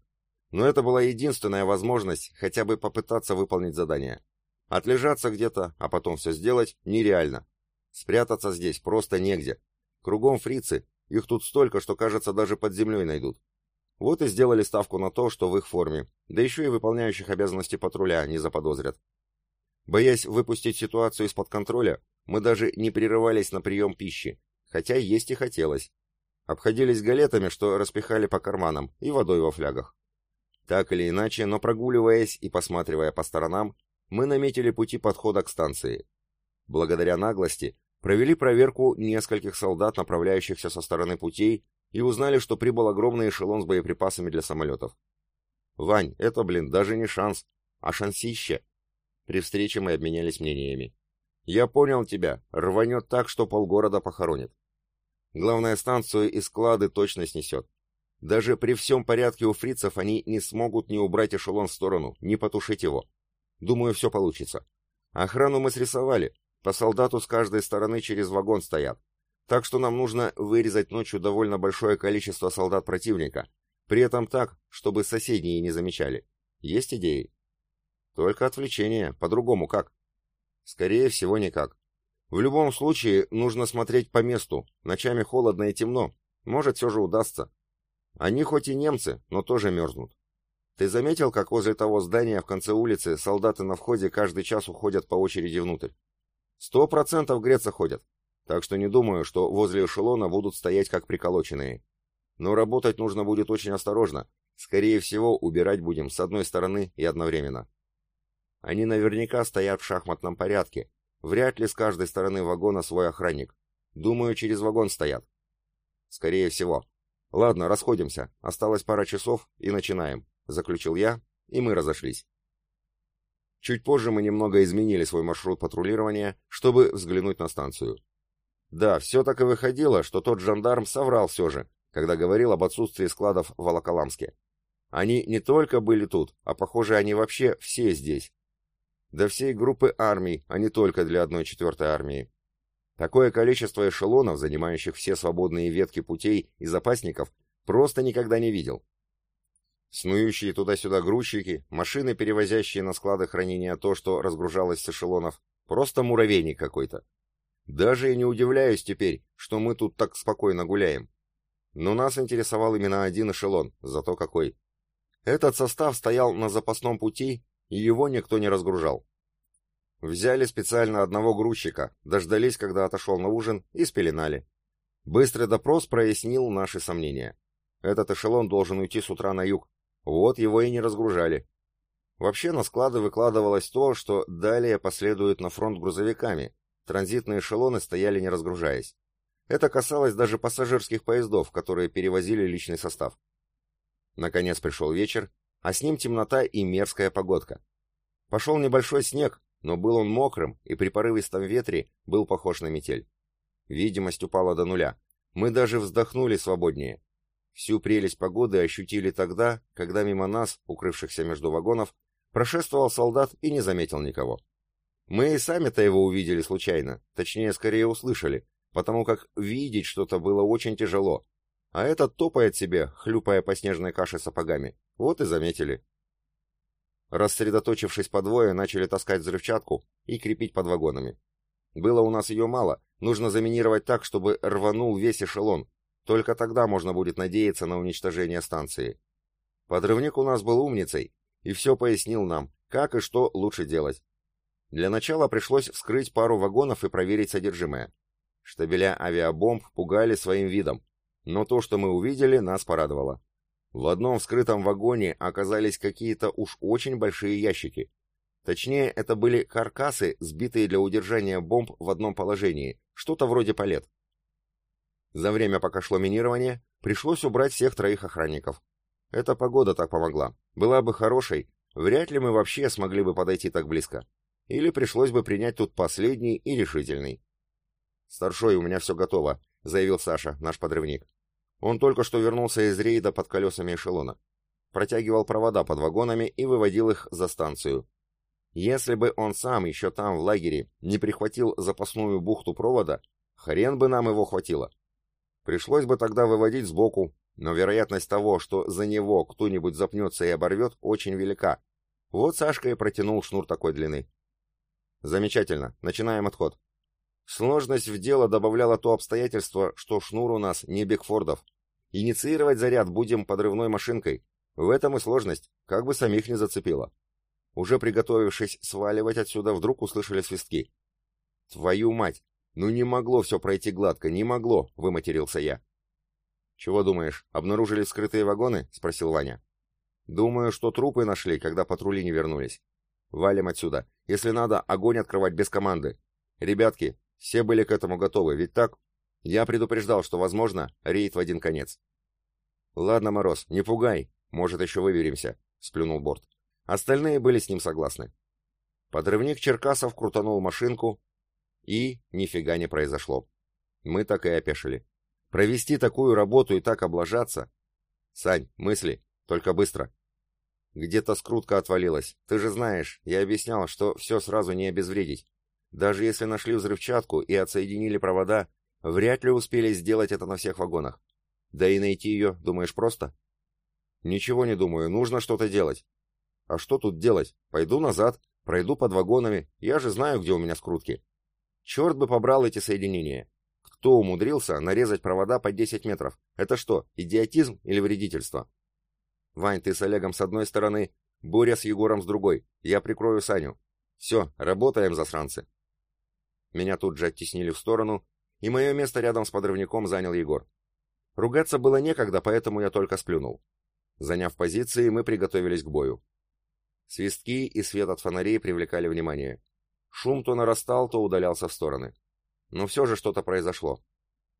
Но это была единственная возможность хотя бы попытаться выполнить задание. Отлежаться где-то, а потом все сделать, нереально. Спрятаться здесь просто негде. Кругом фрицы, их тут столько, что, кажется, даже под землей найдут. Вот и сделали ставку на то, что в их форме, да еще и выполняющих обязанности патруля не заподозрят. Боясь выпустить ситуацию из-под контроля, мы даже не прерывались на прием пищи, хотя есть и хотелось. Обходились галетами, что распихали по карманам, и водой во флягах. Так или иначе, но прогуливаясь и посматривая по сторонам, мы наметили пути подхода к станции. Благодаря наглости провели проверку нескольких солдат, направляющихся со стороны путей, и узнали, что прибыл огромный эшелон с боеприпасами для самолетов. «Вань, это, блин, даже не шанс, а шансище!» При встрече мы обменялись мнениями. «Я понял тебя, рванет так, что полгорода похоронит. Главное, станцию и склады точно снесет. Даже при всем порядке у фрицев они не смогут ни убрать эшелон в сторону, ни потушить его. Думаю, все получится. Охрану мы срисовали, по солдату с каждой стороны через вагон стоят. Так что нам нужно вырезать ночью довольно большое количество солдат противника, при этом так, чтобы соседние не замечали. Есть идеи? Только отвлечение, по-другому как? Скорее всего, никак. В любом случае, нужно смотреть по месту, ночами холодно и темно, может, все же удастся. Они хоть и немцы, но тоже мерзнут. Ты заметил, как возле того здания в конце улицы солдаты на входе каждый час уходят по очереди внутрь? Сто процентов греться ходят. Так что не думаю, что возле эшелона будут стоять как приколоченные. Но работать нужно будет очень осторожно. Скорее всего, убирать будем с одной стороны и одновременно. Они наверняка стоят в шахматном порядке. Вряд ли с каждой стороны вагона свой охранник. Думаю, через вагон стоят. Скорее всего. Ладно, расходимся. Осталось пара часов и начинаем, заключил я, и мы разошлись. Чуть позже мы немного изменили свой маршрут патрулирования, чтобы взглянуть на станцию. Да, все так и выходило, что тот жандарм соврал все же, когда говорил об отсутствии складов в Волоколамске. Они не только были тут, а, похоже, они вообще все здесь. До всей группы армий, а не только для одной четвертой армии. Такое количество эшелонов, занимающих все свободные ветки путей и запасников, просто никогда не видел. Снующие туда-сюда грузчики, машины, перевозящие на склады хранения то, что разгружалось с эшелонов, просто муравейник какой-то. Даже и не удивляюсь теперь, что мы тут так спокойно гуляем. Но нас интересовал именно один эшелон, зато какой. Этот состав стоял на запасном пути, и его никто не разгружал. Взяли специально одного грузчика, дождались, когда отошел на ужин, и спеленали. Быстрый допрос прояснил наши сомнения. Этот эшелон должен уйти с утра на юг. Вот его и не разгружали. Вообще на склады выкладывалось то, что далее последует на фронт грузовиками, Транзитные эшелоны стояли не разгружаясь. Это касалось даже пассажирских поездов, которые перевозили личный состав. Наконец пришел вечер, а с ним темнота и мерзкая погодка. Пошел небольшой снег, но был он мокрым и при порывистом ветре был похож на метель. Видимость упала до нуля. Мы даже вздохнули свободнее. Всю прелесть погоды ощутили тогда, когда мимо нас, укрывшихся между вагонов, прошествовал солдат и не заметил никого. Мы и сами-то его увидели случайно, точнее, скорее услышали, потому как видеть что-то было очень тяжело. А этот топает себе, хлюпая по снежной каше сапогами. Вот и заметили. Рассредоточившись по двое, начали таскать взрывчатку и крепить под вагонами. Было у нас ее мало, нужно заминировать так, чтобы рванул весь эшелон. Только тогда можно будет надеяться на уничтожение станции. Подрывник у нас был умницей и все пояснил нам, как и что лучше делать. Для начала пришлось вскрыть пару вагонов и проверить содержимое. Штабеля авиабомб пугали своим видом, но то, что мы увидели, нас порадовало. В одном вскрытом вагоне оказались какие-то уж очень большие ящики. Точнее, это были каркасы, сбитые для удержания бомб в одном положении, что-то вроде палет. За время, пока шло минирование, пришлось убрать всех троих охранников. Эта погода так помогла. Была бы хорошей, вряд ли мы вообще смогли бы подойти так близко или пришлось бы принять тут последний и решительный. «Старшой, у меня все готово», — заявил Саша, наш подрывник. Он только что вернулся из рейда под колесами эшелона. Протягивал провода под вагонами и выводил их за станцию. Если бы он сам еще там, в лагере, не прихватил запасную бухту провода, хрен бы нам его хватило. Пришлось бы тогда выводить сбоку, но вероятность того, что за него кто-нибудь запнется и оборвет, очень велика. Вот Сашка и протянул шнур такой длины. Замечательно, начинаем отход. Сложность в дело добавляло то обстоятельство, что шнур у нас не Бигфордов. Инициировать заряд будем подрывной машинкой. В этом и сложность, как бы самих не зацепило. Уже приготовившись сваливать отсюда, вдруг услышали свистки. «Твою мать! Ну не могло все пройти гладко, не могло!» — выматерился я. «Чего думаешь, обнаружили скрытые вагоны?» — спросил Ваня. «Думаю, что трупы нашли, когда патрули не вернулись. Валим отсюда. Если надо, огонь открывать без команды. Ребятки, все были к этому готовы, ведь так? Я предупреждал, что, возможно, рейд в один конец». «Ладно, Мороз, не пугай. Может, еще выберемся», — сплюнул Борт. Остальные были с ним согласны. Подрывник Черкасов крутанул машинку, и нифига не произошло. Мы так и опешили. Провести такую работу и так облажаться... Сань, мысли, только быстро. Где-то скрутка отвалилась. Ты же знаешь, я объяснял, что все сразу не обезвредить. Даже если нашли взрывчатку и отсоединили провода, вряд ли успели сделать это на всех вагонах. Да и найти ее, думаешь, просто? Ничего не думаю, нужно что-то делать. А что тут делать? Пойду назад, пройду под вагонами, я же знаю, где у меня скрутки. Черт бы побрал эти соединения. Кто умудрился нарезать провода по 10 метров? Это что, идиотизм или вредительство? Вань, ты с Олегом с одной стороны, Боря с Егором с другой. Я прикрою Саню. Все, работаем, засранцы. Меня тут же оттеснили в сторону, и мое место рядом с подрывником занял Егор. Ругаться было некогда, поэтому я только сплюнул. Заняв позиции, мы приготовились к бою. Свистки и свет от фонарей привлекали внимание. Шум то нарастал, то удалялся в стороны. Но все же что-то произошло.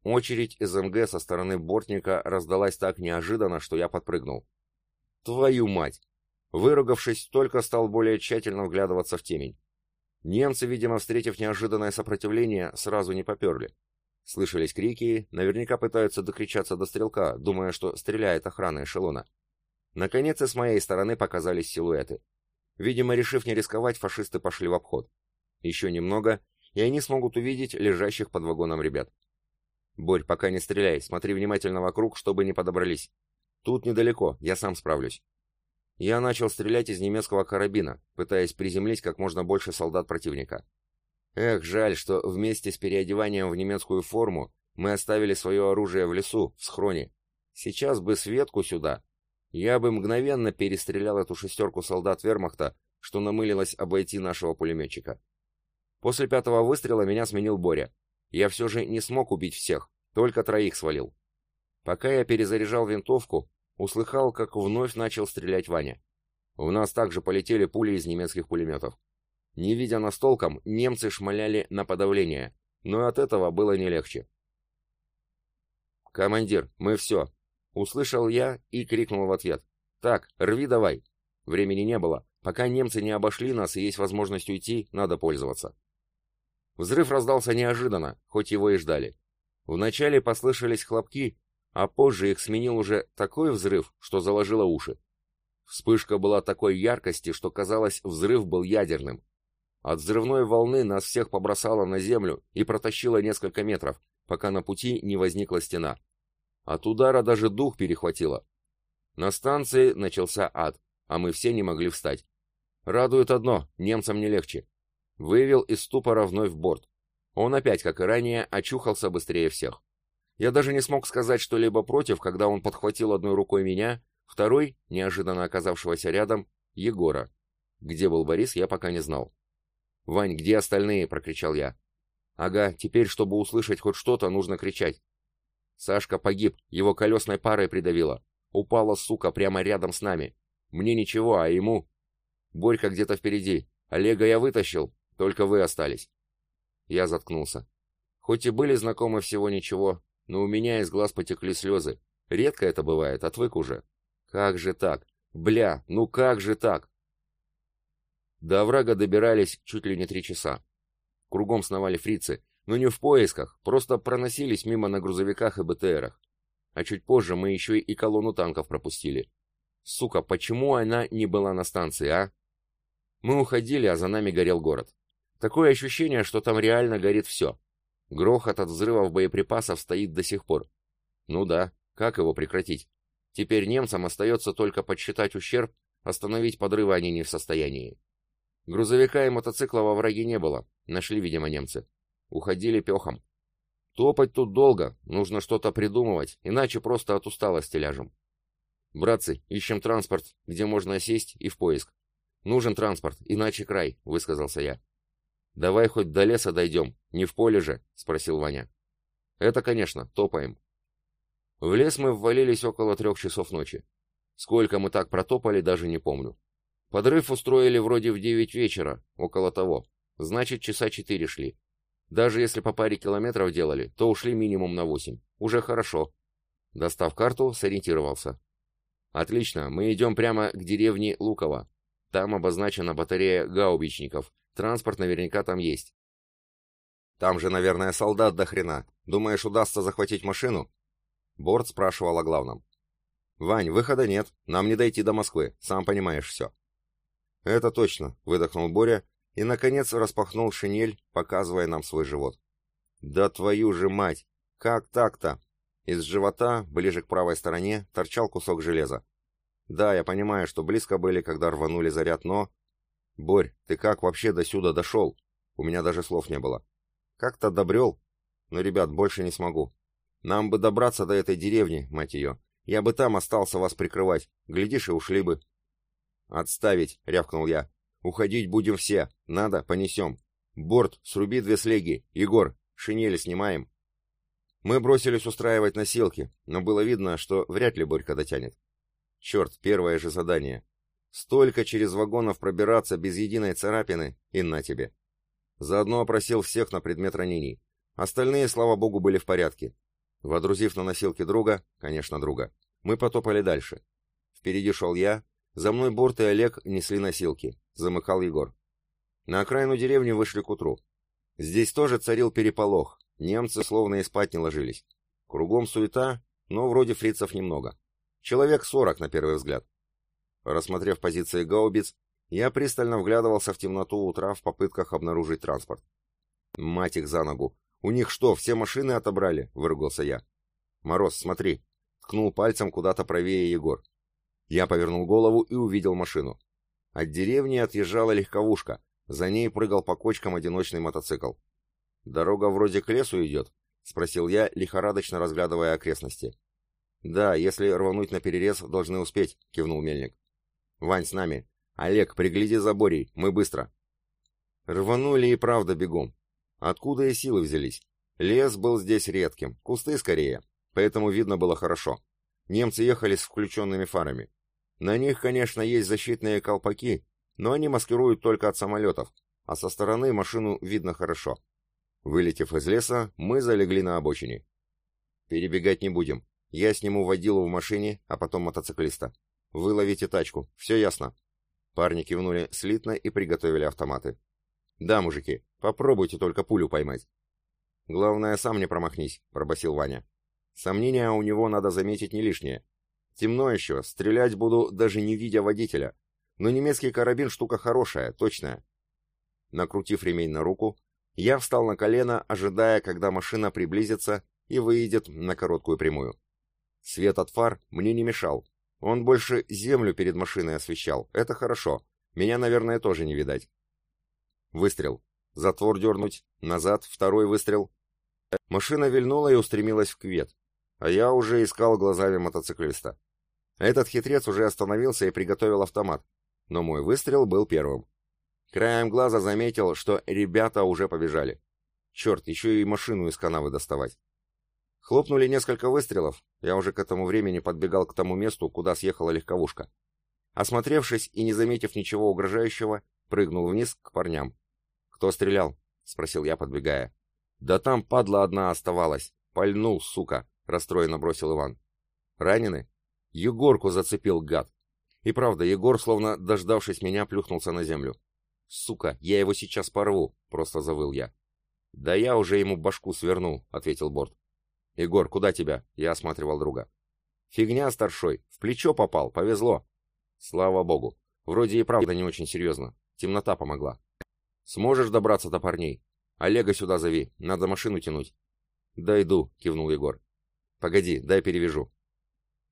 Очередь из МГ со стороны бортника раздалась так неожиданно, что я подпрыгнул. Твою мать! Выругавшись, только стал более тщательно вглядываться в темень. Немцы, видимо, встретив неожиданное сопротивление, сразу не поперли. Слышались крики, наверняка пытаются докричаться до стрелка, думая, что стреляет охрана эшелона. Наконец, с моей стороны показались силуэты. Видимо, решив не рисковать, фашисты пошли в обход. Еще немного, и они смогут увидеть лежащих под вагоном ребят. «Борь, пока не стреляй, смотри внимательно вокруг, чтобы не подобрались. Тут недалеко, я сам справлюсь». Я начал стрелять из немецкого карабина, пытаясь приземлить как можно больше солдат противника. Эх, жаль, что вместе с переодеванием в немецкую форму мы оставили свое оружие в лесу, в схроне. Сейчас бы Светку сюда, я бы мгновенно перестрелял эту шестерку солдат вермахта, что намылилось обойти нашего пулеметчика. После пятого выстрела меня сменил Боря. Я все же не смог убить всех, только троих свалил. Пока я перезаряжал винтовку, услыхал, как вновь начал стрелять Ваня. В нас также полетели пули из немецких пулеметов. Не видя нас толком, немцы шмаляли на подавление, но от этого было не легче. «Командир, мы все. Услышал я и крикнул в ответ. «Так, рви давай!» Времени не было. Пока немцы не обошли нас и есть возможность уйти, надо пользоваться. Взрыв раздался неожиданно, хоть его и ждали. Вначале послышались хлопки, а позже их сменил уже такой взрыв, что заложило уши. Вспышка была такой яркости, что казалось, взрыв был ядерным. От взрывной волны нас всех побросало на землю и протащило несколько метров, пока на пути не возникла стена. От удара даже дух перехватило. На станции начался ад, а мы все не могли встать. Радует одно, немцам не легче. Вывел из ступора вновь в борт. Он опять, как и ранее, очухался быстрее всех. Я даже не смог сказать что-либо против, когда он подхватил одной рукой меня, второй, неожиданно оказавшегося рядом, Егора. Где был Борис, я пока не знал. «Вань, где остальные?» — прокричал я. «Ага, теперь, чтобы услышать хоть что-то, нужно кричать. Сашка погиб, его колесной парой придавило. Упала, сука, прямо рядом с нами. Мне ничего, а ему... Борька где-то впереди. Олега я вытащил, только вы остались. Я заткнулся. Хоть и были знакомы всего ничего, но у меня из глаз потекли слезы. Редко это бывает, отвык уже. Как же так? Бля, ну как же так? До врага добирались чуть ли не три часа. Кругом сновали фрицы, но не в поисках, просто проносились мимо на грузовиках и БТРах. А чуть позже мы еще и колонну танков пропустили. Сука, почему она не была на станции, а? Мы уходили, а за нами горел город. Такое ощущение, что там реально горит все. Грохот от взрывов боеприпасов стоит до сих пор. Ну да, как его прекратить? Теперь немцам остается только подсчитать ущерб, остановить подрывы они не в состоянии. Грузовика и мотоцикла во враге не было, нашли, видимо, немцы. Уходили пехом. Топать тут долго, нужно что-то придумывать, иначе просто от усталости ляжем. Братцы, ищем транспорт, где можно сесть и в поиск. Нужен транспорт, иначе край, высказался я. Давай хоть до леса дойдем, не в поле же, спросил Ваня. Это, конечно, топаем. В лес мы ввалились около трех часов ночи. Сколько мы так протопали, даже не помню. Подрыв устроили вроде в девять вечера, около того. Значит, часа четыре шли. Даже если по паре километров делали, то ушли минимум на восемь. Уже хорошо. Достав карту, сориентировался. Отлично, мы идем прямо к деревне Луково. Там обозначена батарея гаубичников. Транспорт наверняка там есть. Там же, наверное, солдат до хрена. Думаешь, удастся захватить машину? Борт спрашивал о главном. «Вань, выхода нет, нам не дойти до Москвы, сам понимаешь все». «Это точно», — выдохнул Боря и, наконец, распахнул шинель, показывая нам свой живот. «Да твою же мать! Как так-то?» Из живота, ближе к правой стороне, торчал кусок железа. «Да, я понимаю, что близко были, когда рванули заряд, но...» «Борь, ты как вообще до сюда дошел?» У меня даже слов не было. «Как-то добрел?» «Но, ребят, больше не смогу. Нам бы добраться до этой деревни, мать ее. Я бы там остался вас прикрывать. Глядишь, и ушли бы. «Отставить!» — рявкнул я. «Уходить будем все. Надо, понесем. Борт, сруби две слеги. Егор, шинели снимаем». Мы бросились устраивать носилки, но было видно, что вряд ли Борька дотянет. Черт, первое же задание. Столько через вагонов пробираться без единой царапины, и на тебе. Заодно опросил всех на предмет ранений. Остальные, слава богу, были в порядке. Водрузив на носилки друга, конечно, друга, мы потопали дальше. Впереди шел я, за мной Борт и Олег несли носилки, замыкал Егор. На окраину деревни вышли к утру. Здесь тоже царил переполох, немцы словно и спать не ложились. Кругом суета, но вроде фрицев немного. Человек сорок на первый взгляд. Рассмотрев позиции гаубиц, я пристально вглядывался в темноту утра в попытках обнаружить транспорт. Мать их за ногу, «У них что, все машины отобрали?» — выругался я. «Мороз, смотри!» — ткнул пальцем куда-то правее Егор. Я повернул голову и увидел машину. От деревни отъезжала легковушка, за ней прыгал по кочкам одиночный мотоцикл. «Дорога вроде к лесу идет?» — спросил я, лихорадочно разглядывая окрестности. «Да, если рвануть на перерез, должны успеть», — кивнул мельник. «Вань, с нами. Олег, пригляди за Борей, мы быстро». Рванули и правда бегом. Откуда и силы взялись? Лес был здесь редким, кусты скорее, поэтому видно было хорошо. Немцы ехали с включенными фарами. На них, конечно, есть защитные колпаки, но они маскируют только от самолетов, а со стороны машину видно хорошо. Вылетев из леса, мы залегли на обочине. Перебегать не будем. Я сниму водилу в машине, а потом мотоциклиста. Вы ловите тачку. Все ясно. Парни кивнули слитно и приготовили автоматы. «Да, мужики, попробуйте только пулю поймать». «Главное, сам не промахнись», — пробасил Ваня. Сомнения у него, надо заметить, не лишнее. Темно еще, стрелять буду, даже не видя водителя. Но немецкий карабин штука хорошая, точная. Накрутив ремень на руку, я встал на колено, ожидая, когда машина приблизится и выйдет на короткую прямую. Свет от фар мне не мешал. Он больше землю перед машиной освещал. Это хорошо. Меня, наверное, тоже не видать. Выстрел. Затвор дернуть. Назад. Второй выстрел. Машина вильнула и устремилась в квет. А я уже искал глазами мотоциклиста. Этот хитрец уже остановился и приготовил автомат. Но мой выстрел был первым. Краем глаза заметил, что ребята уже побежали. Черт, еще и машину из канавы доставать. Хлопнули несколько выстрелов, я уже к этому времени подбегал к тому месту, куда съехала легковушка. Осмотревшись и не заметив ничего угрожающего, прыгнул вниз к парням. «Кто стрелял?» — спросил я, подбегая. «Да там падла одна оставалась. Пальнул, сука!» — расстроенно бросил Иван. «Ранены?» «Егорку зацепил, гад!» И правда, Егор, словно дождавшись меня, плюхнулся на землю. «Сука, я его сейчас порву!» — просто завыл я. «Да я уже ему башку свернул», — ответил Борт. «Егор, куда тебя?» — я осматривал друга. «Фигня, старшой, в плечо попал, повезло». «Слава богу. Вроде и правда не очень серьезно. Темнота помогла». Сможешь добраться до парней? Олега сюда зови, надо машину тянуть. Да иду, кивнул Егор. Погоди, дай перевяжу.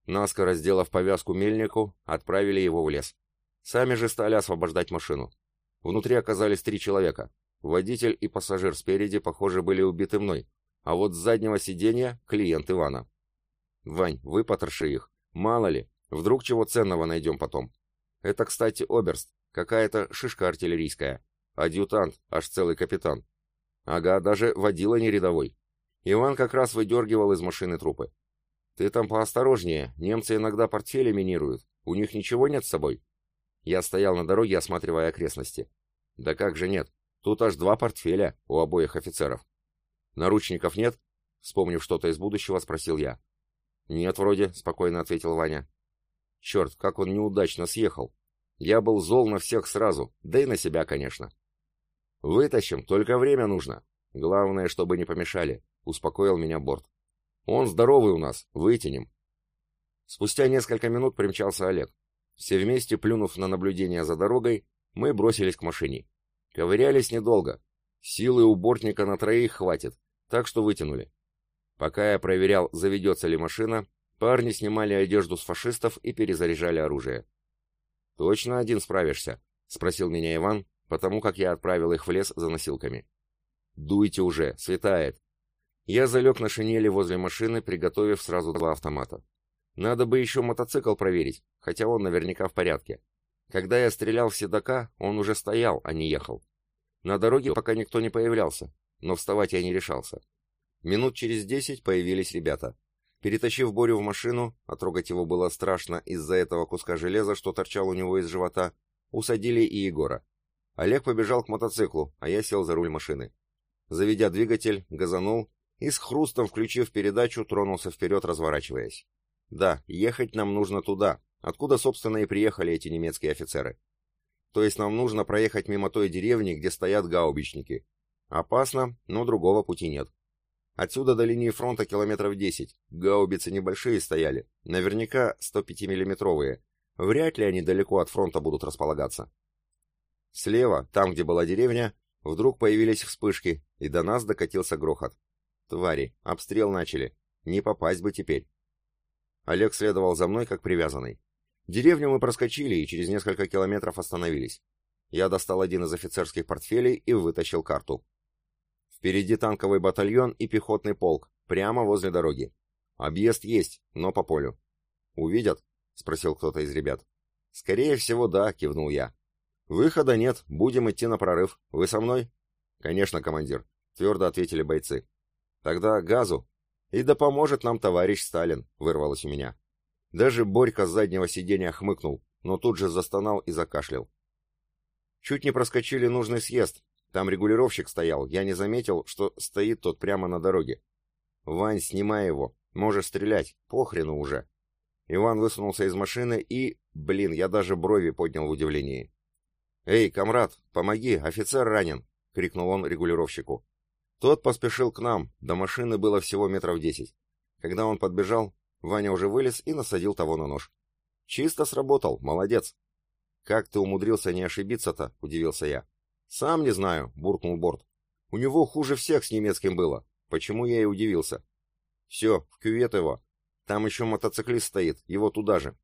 Наскоро сделав повязку мельнику, отправили его в лес. Сами же стали освобождать машину. Внутри оказались три человека. Водитель и пассажир спереди, похоже, были убиты мной. А вот с заднего сиденья клиент Ивана. Вань, вы потроши их. Мало ли, вдруг чего ценного найдем потом. Это, кстати, оберст, какая-то шишка артиллерийская. Адъютант, аж целый капитан. Ага, даже водила не рядовой. Иван как раз выдергивал из машины трупы. Ты там поосторожнее, немцы иногда портфели минируют. У них ничего нет с собой? Я стоял на дороге, осматривая окрестности. Да как же нет? Тут аж два портфеля у обоих офицеров. Наручников нет? Вспомнив что-то из будущего, спросил я. Нет, вроде, спокойно ответил Ваня. Черт, как он неудачно съехал. Я был зол на всех сразу, да и на себя, конечно. Вытащим, только время нужно. Главное, чтобы не помешали, успокоил меня Борт. Он здоровый у нас, вытянем. Спустя несколько минут примчался Олег. Все вместе, плюнув на наблюдение за дорогой, мы бросились к машине. Ковырялись недолго. Силы у бортника на троих хватит, так что вытянули. Пока я проверял, заведется ли машина, парни снимали одежду с фашистов и перезаряжали оружие. «Точно один справишься?» — спросил меня Иван, потому как я отправил их в лес за носилками. «Дуйте уже, светает!» Я залег на шинели возле машины, приготовив сразу два автомата. Надо бы еще мотоцикл проверить, хотя он наверняка в порядке. Когда я стрелял в седока, он уже стоял, а не ехал. На дороге пока никто не появлялся, но вставать я не решался. Минут через десять появились ребята. Перетащив Борю в машину, а трогать его было страшно из-за этого куска железа, что торчал у него из живота, усадили и Егора. Олег побежал к мотоциклу, а я сел за руль машины. Заведя двигатель, газанул и с хрустом, включив передачу, тронулся вперед, разворачиваясь. Да, ехать нам нужно туда, откуда, собственно, и приехали эти немецкие офицеры. То есть нам нужно проехать мимо той деревни, где стоят гаубичники. Опасно, но другого пути нет. Отсюда до линии фронта километров 10. Гаубицы небольшие стояли, наверняка 105-миллиметровые. Вряд ли они далеко от фронта будут располагаться. Слева, там, где была деревня, вдруг появились вспышки, и до нас докатился грохот. Твари, обстрел начали. Не попасть бы теперь. Олег следовал за мной, как привязанный. Деревню мы проскочили и через несколько километров остановились. Я достал один из офицерских портфелей и вытащил карту. Впереди танковый батальон и пехотный полк, прямо возле дороги. Объезд есть, но по полю. «Увидят?» — спросил кто-то из ребят. «Скорее всего, да», — кивнул я. «Выхода нет, будем идти на прорыв. Вы со мной?» «Конечно, командир», — твердо ответили бойцы. «Тогда газу, «И да поможет нам товарищ Сталин», — вырвалось у меня. Даже Борька с заднего сиденья хмыкнул, но тут же застонал и закашлял. Чуть не проскочили нужный съезд. Там регулировщик стоял, я не заметил, что стоит тот прямо на дороге. «Вань, снимай его, можешь стрелять, похрену уже». Иван высунулся из машины и... Блин, я даже брови поднял в удивлении. «Эй, комрад, помоги, офицер ранен!» — крикнул он регулировщику. Тот поспешил к нам, до машины было всего метров десять. Когда он подбежал, Ваня уже вылез и насадил того на нож. «Чисто сработал, молодец!» «Как ты умудрился не ошибиться-то?» — удивился я. «Сам не знаю», — буркнул Борт. «У него хуже всех с немецким было. Почему я и удивился?» «Все, в кювет его. Там еще мотоциклист стоит, его туда же».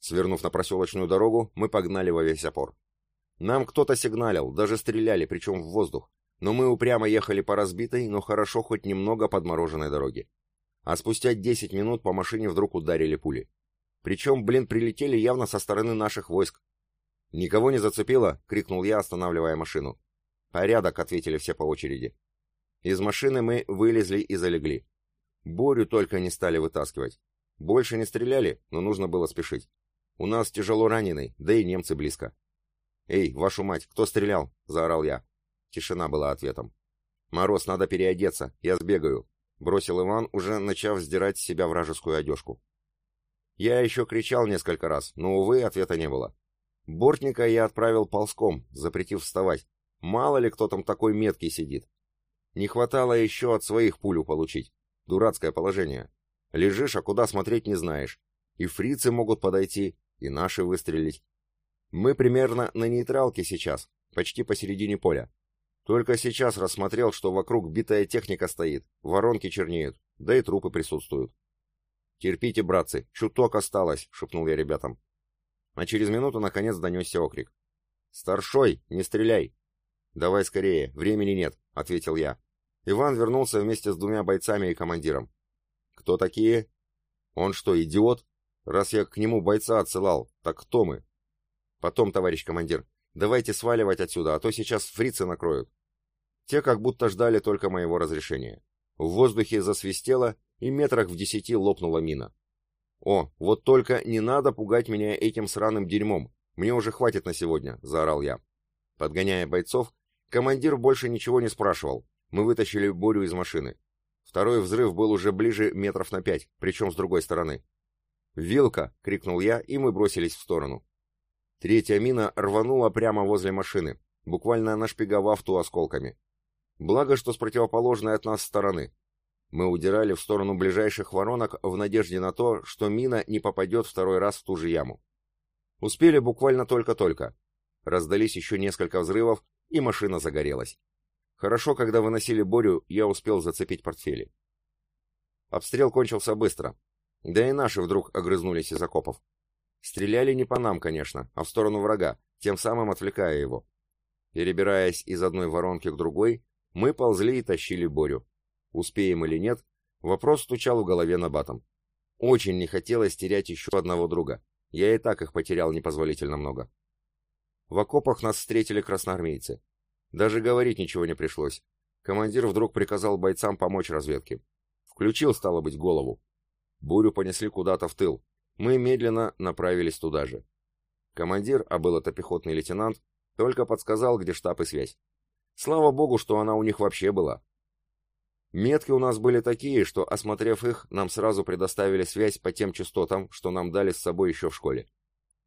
Свернув на проселочную дорогу, мы погнали во весь опор. Нам кто-то сигналил, даже стреляли, причем в воздух но мы упрямо ехали по разбитой, но хорошо хоть немного подмороженной дороге. А спустя 10 минут по машине вдруг ударили пули. Причем, блин, прилетели явно со стороны наших войск. «Никого не зацепило?» — крикнул я, останавливая машину. «Порядок», — ответили все по очереди. Из машины мы вылезли и залегли. Борю только не стали вытаскивать. Больше не стреляли, но нужно было спешить. У нас тяжело раненый, да и немцы близко. «Эй, вашу мать, кто стрелял?» — заорал я. Тишина была ответом. «Мороз, надо переодеться, я сбегаю», — бросил Иван, уже начав сдирать с себя вражескую одежку. Я еще кричал несколько раз, но, увы, ответа не было. Бортника я отправил ползком, запретив вставать. Мало ли кто там такой меткий сидит. Не хватало еще от своих пулю получить. Дурацкое положение. Лежишь, а куда смотреть не знаешь. И фрицы могут подойти, и наши выстрелить. Мы примерно на нейтралке сейчас, почти посередине поля. Только сейчас рассмотрел, что вокруг битая техника стоит, воронки чернеют, да и трупы присутствуют. «Терпите, братцы, чуток осталось», — шепнул я ребятам. А через минуту наконец донесся окрик. «Старшой, не стреляй!» «Давай скорее, времени нет», — ответил я. Иван вернулся вместе с двумя бойцами и командиром. «Кто такие?» «Он что, идиот? Раз я к нему бойца отсылал, так кто мы?» «Потом, товарищ командир, давайте сваливать отсюда, а то сейчас фрицы накроют». Те как будто ждали только моего разрешения. В воздухе засвистело, и метрах в десяти лопнула мина. «О, вот только не надо пугать меня этим сраным дерьмом. Мне уже хватит на сегодня», — заорал я. Подгоняя бойцов, командир больше ничего не спрашивал. Мы вытащили Борю из машины. Второй взрыв был уже ближе метров на пять, причем с другой стороны. «Вилка!» — крикнул я, и мы бросились в сторону. Третья мина рванула прямо возле машины, буквально нашпиговав ту осколками. Благо, что с противоположной от нас стороны. Мы удирали в сторону ближайших воронок в надежде на то, что мина не попадет второй раз в ту же яму. Успели буквально только-только. Раздались еще несколько взрывов, и машина загорелась. Хорошо, когда выносили Борю, я успел зацепить портфели. Обстрел кончился быстро. Да и наши вдруг огрызнулись из окопов. Стреляли не по нам, конечно, а в сторону врага, тем самым отвлекая его. Перебираясь из одной воронки к другой, мы ползли и тащили Борю. Успеем или нет, вопрос стучал в голове на батом. Очень не хотелось терять еще одного друга. Я и так их потерял непозволительно много. В окопах нас встретили красноармейцы. Даже говорить ничего не пришлось. Командир вдруг приказал бойцам помочь разведке. Включил, стало быть, голову. Бурю понесли куда-то в тыл. Мы медленно направились туда же. Командир, а был это пехотный лейтенант, только подсказал, где штаб и связь. Слава богу, что она у них вообще была. Метки у нас были такие, что, осмотрев их, нам сразу предоставили связь по тем частотам, что нам дали с собой еще в школе.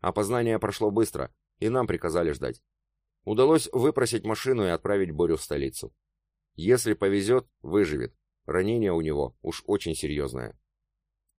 Опознание прошло быстро, и нам приказали ждать. Удалось выпросить машину и отправить Борю в столицу. Если повезет, выживет. Ранение у него уж очень серьезное.